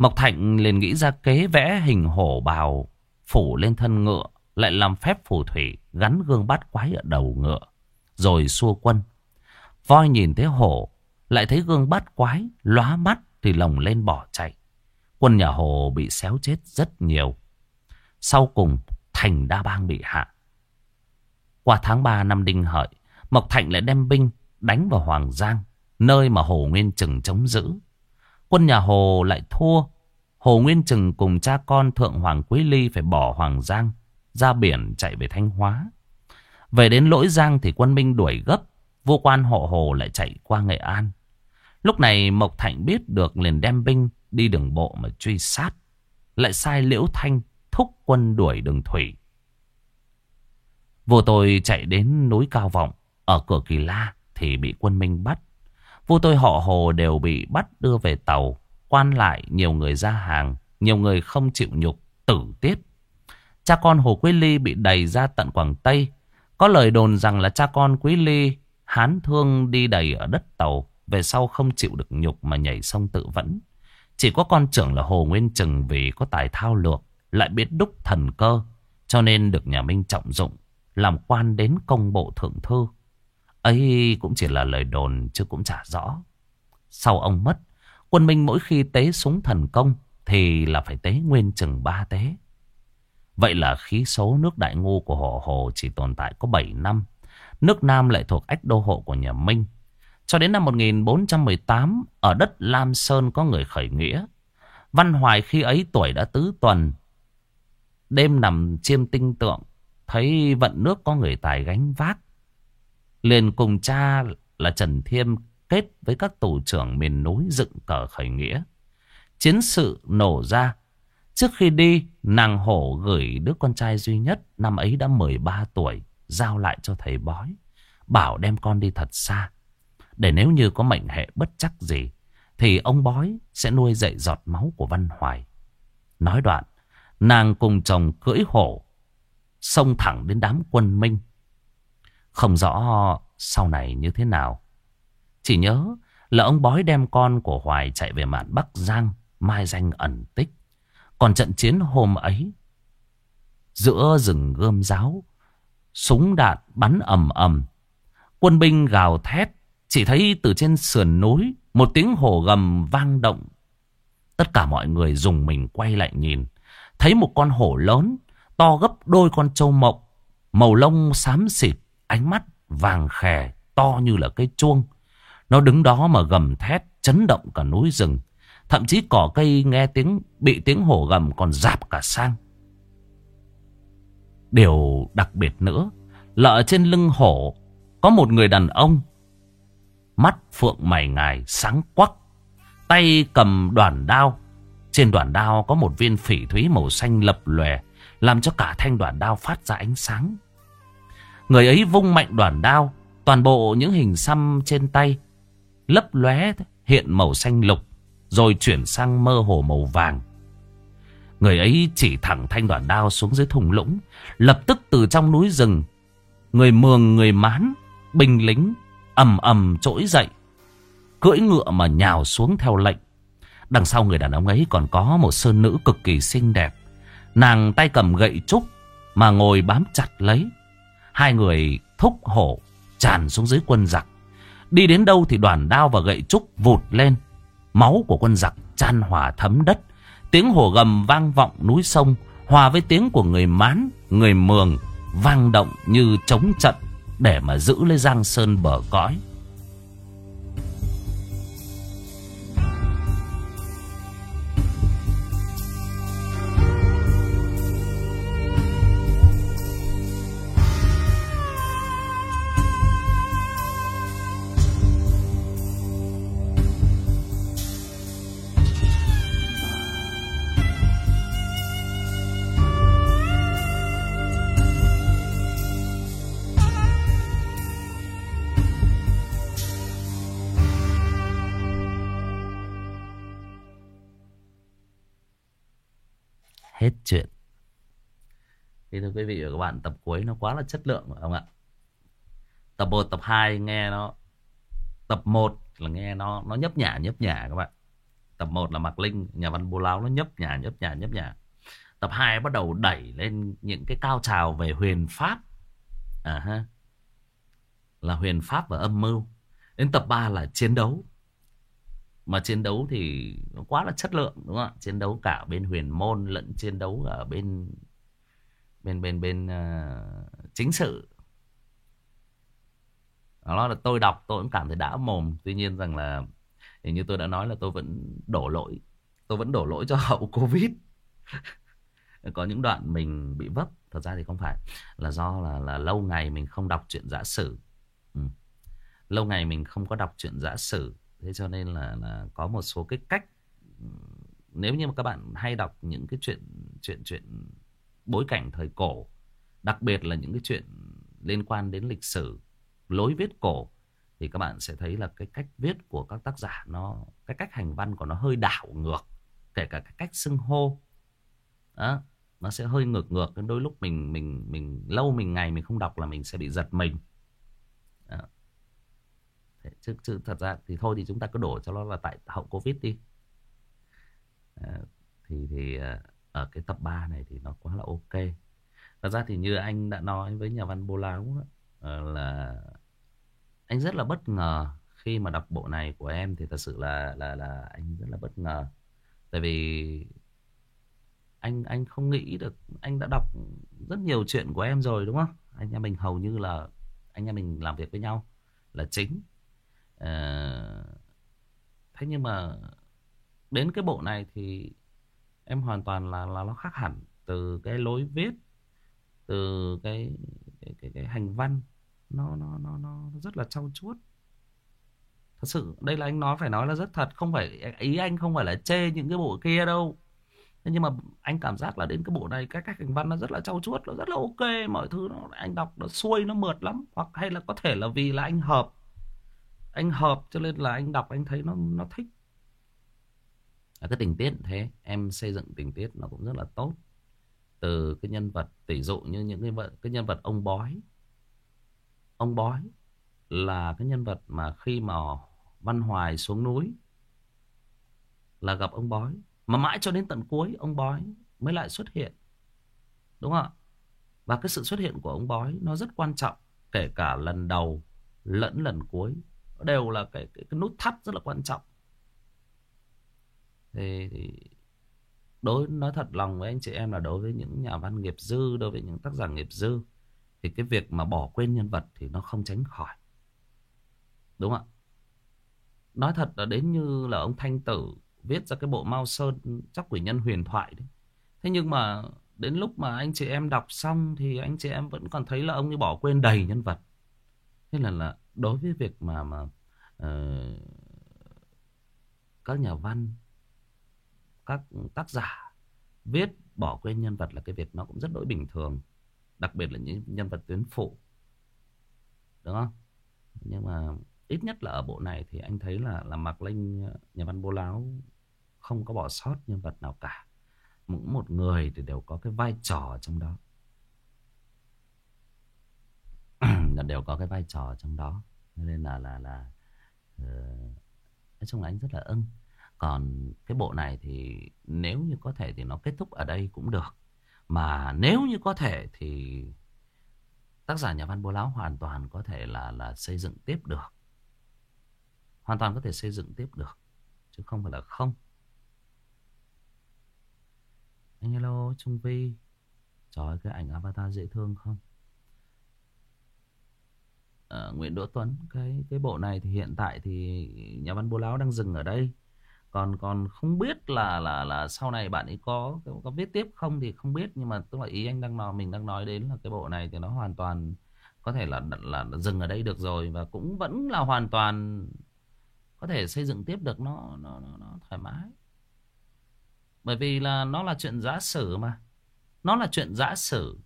Mộc Thạnh liền nghĩ ra kế vẽ hình hổ bào phủ lên thân ngựa, lại làm phép phù thủy gắn gương bát quái ở đầu ngựa, rồi xua quân. Voi nhìn thấy hổ, lại thấy gương bát quái, lóa mắt thì lồng lên bỏ chạy. Quân nhà hồ bị xéo chết rất nhiều. Sau cùng, thành đa bang bị hạ. Qua tháng 3 năm Đinh Hợi, Mộc Thạnh lại đem binh đánh vào Hoàng Giang, nơi mà Hồ Nguyên Trừng chống giữ. Quân nhà Hồ lại thua. Hồ Nguyên Trừng cùng cha con Thượng Hoàng Quý Ly phải bỏ Hoàng Giang, ra biển chạy về Thanh Hóa. Về đến Lỗi Giang thì quân Minh đuổi gấp. Vô quan họ Hồ lại chạy qua Nghệ An. Lúc này Mộc Thạnh biết được liền đem binh đi đường bộ mà truy sát. Lại sai Liễu Thanh thúc quân đuổi đường thủy. Vô tôi chạy đến núi Cao Vọng, ở cửa Kỳ La thì bị quân Minh bắt. Phu tôi họ Hồ đều bị bắt đưa về tàu. Quan lại nhiều người ra hàng, nhiều người không chịu nhục, tử tiết. Cha con Hồ Quý Ly bị đẩy ra tận Quảng Tây. Có lời đồn rằng là cha con Quý Ly hán thương đi đầy ở đất tàu. Về sau không chịu được nhục mà nhảy sông tự vẫn. Chỉ có con trưởng là Hồ Nguyên Trừng vì có tài thao lược, lại biết đúc thần cơ. Cho nên được nhà Minh trọng dụng, làm quan đến công bộ thượng thư. Ấy cũng chỉ là lời đồn chứ cũng chả rõ. Sau ông mất, quân Minh mỗi khi tế súng thần công thì là phải tế nguyên chừng ba tế. Vậy là khí số nước đại ngu của họ Hồ chỉ tồn tại có 7 năm. Nước Nam lại thuộc ách đô hộ của nhà Minh. Cho đến năm 1418, ở đất Lam Sơn có người khởi nghĩa. Văn Hoài khi ấy tuổi đã tứ tuần. Đêm nằm chiêm tinh tượng, thấy vận nước có người tài gánh vác. Liền cùng cha là Trần Thiêm kết với các tù trưởng miền núi dựng cờ khởi nghĩa. Chiến sự nổ ra. Trước khi đi, nàng hổ gửi đứa con trai duy nhất năm ấy đã 13 tuổi, giao lại cho thầy bói. Bảo đem con đi thật xa. Để nếu như có mệnh hệ bất chắc gì, thì ông bói sẽ nuôi dậy giọt máu của Văn Hoài. Nói đoạn, nàng cùng chồng cưỡi hổ, xông thẳng đến đám quân Minh. Không rõ sau này như thế nào. Chỉ nhớ là ông bói đem con của Hoài chạy về mạn Bắc Giang, mai danh ẩn tích. Còn trận chiến hôm ấy, giữa rừng gươm giáo, súng đạn bắn ầm ầm. Quân binh gào thét, chỉ thấy từ trên sườn núi một tiếng hổ gầm vang động. Tất cả mọi người dùng mình quay lại nhìn, thấy một con hổ lớn, to gấp đôi con trâu mộng, màu lông xám xịt, ánh mắt vàng khè, to như là cái chuông. Nó đứng đó mà gầm thét, chấn động cả núi rừng. Thậm chí cỏ cây nghe tiếng, bị tiếng hổ gầm còn dạp cả sang. Điều đặc biệt nữa là ở trên lưng hổ có một người đàn ông. Mắt phượng mày ngài sáng quắc, tay cầm đoàn đao. Trên đoàn đao có một viên phỉ thúy màu xanh lập lòe, làm cho cả thanh đoàn đao phát ra ánh sáng. Người ấy vung mạnh đoàn đao, toàn bộ những hình xăm trên tay lấp lóe hiện màu xanh lục, rồi chuyển sang mơ hồ màu vàng. Người ấy chỉ thẳng thanh đoàn đao xuống dưới thùng lũng, lập tức từ trong núi rừng, người mường người mán, binh lính ầm ầm trỗi dậy, cưỡi ngựa mà nhào xuống theo lệnh. Đằng sau người đàn ông ấy còn có một sơn nữ cực kỳ xinh đẹp. Nàng tay cầm gậy trúc mà ngồi bám chặt lấy. Hai người thúc hổ tràn xuống dưới quân giặc. Đi đến đâu thì đoàn đao và gậy trúc vụt lên. Máu của quân giặc chan hòa thấm đất. Tiếng hổ gầm vang vọng núi sông. Hòa với tiếng của người mán, người mường vang động như chống trận để mà giữ lấy Giang Sơn bờ cõi. Hết chuyện. Thì thưa quý vị và các bạn, tập cuối nó quá là chất lượng phải không ạ? Tập 1 tập 2 nghe nó, tập 1 là nghe nó nó nhấp nhả nhấp nhả các bạn. Tập 1 là Mạc Linh, nhà văn bố láo nó nhấp nhả nhấp nhả nhấp nhả. Tập 2 bắt đầu đẩy lên những cái cao trào về huyền pháp. À ha. Là huyền pháp và âm mưu. Đến tập 3 là chiến đấu mà chiến đấu thì nó quá là chất lượng đúng không ạ? Chiến đấu cả bên huyền môn lẫn chiến đấu ở bên bên bên bên uh, chính sự. Đó là tôi đọc tôi cũng cảm thấy đã mồm. Tuy nhiên rằng là hình như tôi đã nói là tôi vẫn đổ lỗi tôi vẫn đổ lỗi cho hậu covid. Có những đoạn mình bị vấp thật ra thì không phải. Là do là là lâu ngày mình không đọc truyện giả sử. Ừ. lâu ngày mình không có đọc truyện giả sử thế cho nên là là có một số cái cách nếu như mà các bạn hay đọc những cái chuyện chuyện chuyện bối cảnh thời cổ, đặc biệt là những cái chuyện liên quan đến lịch sử, lối viết cổ, thì các bạn sẽ thấy là cái cách viết của các tác giả nó, cái cách hành văn của nó hơi đảo ngược, kể cả cái cách xưng hô đó, nó sẽ hơi ngược ngược, đôi lúc mình mình mình, lâu mình ngày mình không đọc là mình sẽ bị giật mình đó. Chứ, chứ thật ra thì thôi thì chúng ta cứ đổ cho nó là tại hậu covid đi. À, thì thì ờ, ở cái tập 3 này thì nó quá là ok. Thật ra thì như anh đã nói với nhà văn bô láo đó, ờ, là anh rất là bất ngờ khi mà đọc bộ này của em thì thật sự là là là anh rất là bất ngờ. Tại vì anh anh không nghĩ được anh đã đọc rất nhiều chuyện của em rồi đúng không? Anh em mình hầu như là anh em mình làm việc với nhau là chính à, thế nhưng mà đến cái bộ này thì em hoàn toàn là là nó khác hẳn từ cái lối viết từ cái cái cái, cái hành văn. Nó nó nó nó rất là trau chuốt. Thật sự đây là anh nói phải nói là rất thật không phải ý anh không phải là chê những cái bộ kia đâu. Nhưng mà anh cảm giác là đến cái bộ này cái cách hành văn nó rất là trau chuốt nó rất là ok mọi thứ nó anh đọc nó xuôi nó mượt lắm. Hoặc hay là có thể là vì là anh hợp anh hợp cho nên là anh đọc anh thấy nó nó thích. À, cái tình tiết thế em xây dựng tình tiết nó cũng rất là tốt. Từ cái nhân vật tỷ dụ như những cái vật cái nhân vật ông bói. Ông bói là cái nhân vật mà khi mà văn hoài xuống núi là gặp ông bói. Mà mãi cho đến tận cuối ông bói mới lại xuất hiện. Đúng không ạ? Và cái sự xuất hiện của ông bói nó rất quan trọng kể cả lần đầu lẫn lần cuối đều là cái, cái, cái nút thắt rất là quan trọng. Thì, thì đối nói thật lòng với anh chị em là đối với những nhà văn nghiệp dư đối với những tác giả nghiệp dư thì cái việc mà bỏ quên nhân vật thì nó không tránh khỏi. Đúng không ạ? Nói thật là đến như là ông thanh tử viết ra cái bộ mao sơn chắc quỷ nhân huyền thoại đấy. Thế nhưng mà đến lúc mà anh chị em đọc xong thì anh chị em vẫn còn thấy là ông ấy bỏ quên đầy nhân vật thế là là đối với việc mà mà uh, các nhà văn các tác giả viết bỏ quên nhân vật là cái việc nó cũng rất đỗi bình thường đặc biệt là những nhân vật tuyến phụ. Đúng không? Nhưng mà ít nhất là ở bộ này thì anh thấy là là mạc linh nhà văn bố láo không có bỏ sót nhân vật nào cả. Mỗi một người thì đều có cái vai trò trong đó. là đều có cái vai trò trong đó nên là là là uh, nói chung là anh rất là ưng còn cái bộ này thì nếu như có thể thì nó kết thúc ở đây cũng được. Mà nếu như có thể thì tác giả nhà văn Bố Láo hoàn toàn có thể là là xây dựng tiếp được. Hoàn toàn có thể xây dựng tiếp được. Chứ không phải là không. Anh hello Trung Vi. Trời ơi, cái ảnh avatar dễ thương không? Uh, Nguyễn Đỗ Tuấn cái cái bộ này thì hiện tại thì nhà văn Bố Láo đang dừng ở đây. Còn còn không biết là là là sau này bạn ấy có có viết tiếp không thì không biết nhưng mà tức là ý anh đang nói mình đang nói đến là cái bộ này thì nó hoàn toàn có thể là là, là dừng ở đây được rồi và cũng vẫn là hoàn toàn có thể xây dựng tiếp được nó nó nó, nó thoải mái. Bởi vì là nó là chuyện giả sử mà. Nó là chuyện giả sử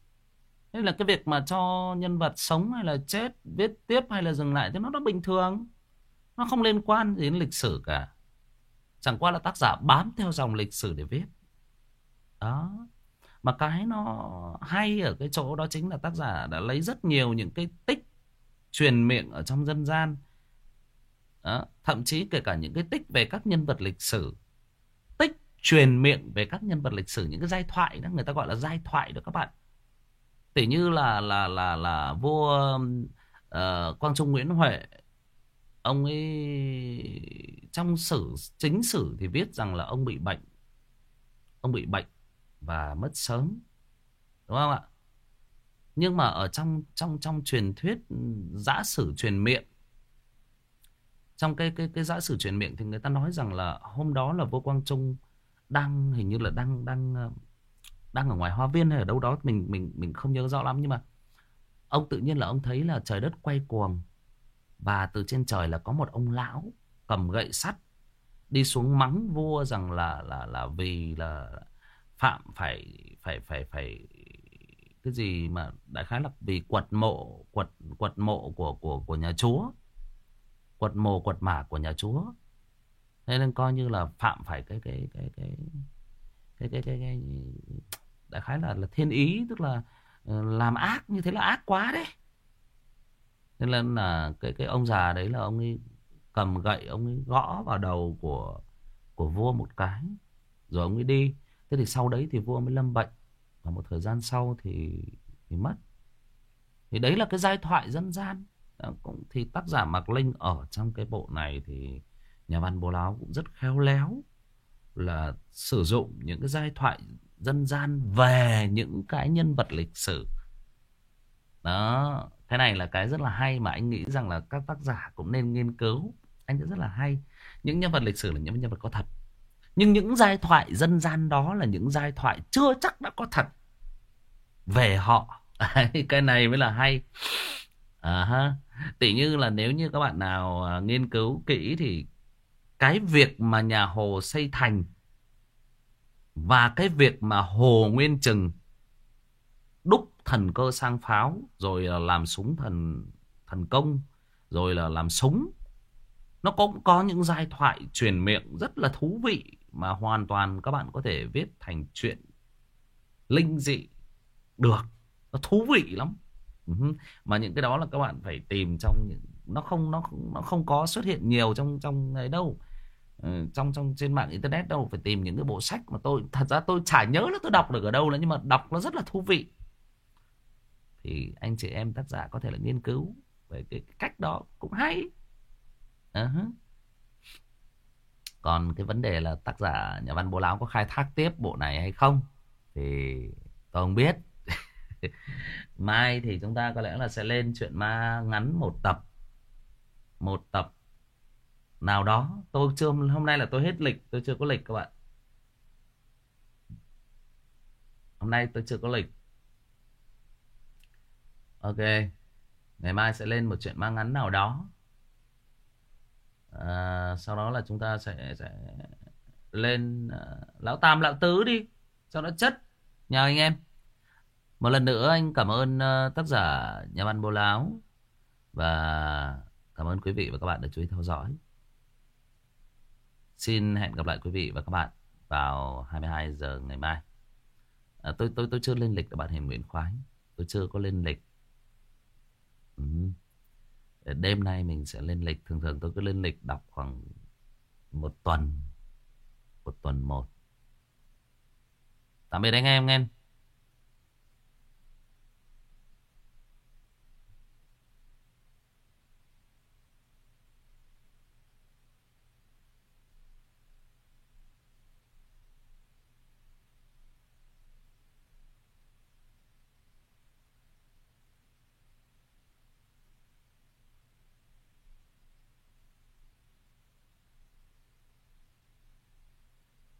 nên là cái việc mà cho nhân vật sống hay là chết viết tiếp hay là dừng lại thì nó nó bình thường nó không liên quan đến lịch sử cả Chẳng qua là tác giả bám theo dòng lịch sử để viết. Đó. Mà cái nó hay ở cái chỗ đó chính là tác giả đã lấy rất nhiều những cái tích truyền miệng ở trong dân gian. Đó. Thậm chí kể cả những cái tích về các nhân vật lịch sử. Tích truyền miệng về các nhân vật lịch sử, những cái giai thoại đó, người ta gọi là giai thoại đó các bạn. Tỉ như là là là là vua uh, Quang Trung Nguyễn Huệ ông ấy trong sử chính sử thì viết rằng là ông bị bệnh ông bị bệnh và mất sớm đúng không ạ? Nhưng mà ở trong trong trong truyền thuyết giả sử truyền miệng trong cái cái cái giả sử truyền miệng thì người ta nói rằng là hôm đó là vua Quang Trung đang hình như là đang đang ờ, đang ở ngoài hoa viên hay ở đâu đó mình mình mình không nhớ rõ lắm. Nhưng mà ông tự nhiên là ông thấy là trời đất quay cuồng. Và từ trên trời là có một ông lão cầm gậy sắt đi xuống mắng vua rằng là là là vì là phạm phải phải phải phải cái gì mà đại khái là vì quật mộ quật quật mộ của của của nhà chúa. Quật mồ quật mả của nhà chúa. Nên coi như là phạm phải cái cái cái cái cái cái cái, cái, đại khái là là thiên ý tức là ờ, làm ác như thế là ác quá đấy. Nên là, là cái cái ông già đấy là ông ấy cầm gậy ông ấy gõ vào đầu của của vua một cái rồi ông ấy đi. Thế thì sau đấy thì vua mới lâm bệnh và một thời gian sau thì thì mất. Thì đấy là cái giai thoại dân gian. Cũng thì tác giả Mạc Linh ở trong cái bộ này thì nhà văn Bố Láo cũng rất khéo léo là sử dụng những cái giai thoại dân gian về những cái nhân vật lịch sử. Đó, cái này là cái rất là hay mà anh nghĩ rằng là các tác giả cũng nên nghiên cứu. Anh thấy rất là hay. Những nhân vật lịch sử là những nhân vật có thật. Nhưng những giai thoại dân gian đó là những giai thoại chưa chắc đã có thật về họ. Cái này mới là hay. À ha tỷ như là nếu như các bạn nào à, nghiên cứu kỹ thì cái việc mà nhà hồ xây thành và cái việc mà hồ nguyên trừng đúc thần cơ sang pháo, rồi là làm súng thần thần công, rồi là làm súng, nó cũng có những giai thoại truyền miệng rất là thú vị mà hoàn toàn các bạn có thể viết thành chuyện linh dị được. Nó thú vị lắm. Ừ mà những cái đó là các bạn phải tìm trong những, nó không, nó nó không có xuất hiện nhiều trong trong ấy đâu ừ, trong trong trên mạng internet đâu phải tìm những cái bộ sách mà tôi thật ra tôi chả nhớ là tôi đọc được ở đâu nữa nhưng mà đọc nó rất là thú vị. Thì anh chị em tác giả có thể là nghiên cứu về cái, cái cách đó cũng hay. Uh-huh. còn cái vấn đề là tác giả nhà văn bố láo có khai thác tiếp bộ này hay không thì tôi không biết. Mai thì chúng ta có lẽ là sẽ lên chuyện ma ngắn một tập. Một tập nào đó tôi chưa hôm nay là tôi hết lịch tôi chưa có lịch các bạn. Hôm nay tôi chưa có lịch. Ok ngày mai sẽ lên một chuyện mang ngắn nào đó. À, sau đó là chúng ta sẽ sẽ lên uh, lão tam lão tứ đi cho nó chất. Nhờ anh em. Một lần nữa anh cảm ơn uh, tác giả nhà văn bồ láo. Và cảm ơn quý vị và các bạn đã chú ý theo dõi. Xin hẹn gặp lại quý vị và các bạn vào 22 giờ ngày mai. À, tôi tôi tôi chưa lên lịch các bạn Hiền Nguyễn Khoái. Tôi chưa có lên lịch. Ừ. Đêm nay mình sẽ lên lịch. Thường thường tôi cứ lên lịch đọc khoảng một tuần. Một tuần một. Tạm biệt anh em nghe.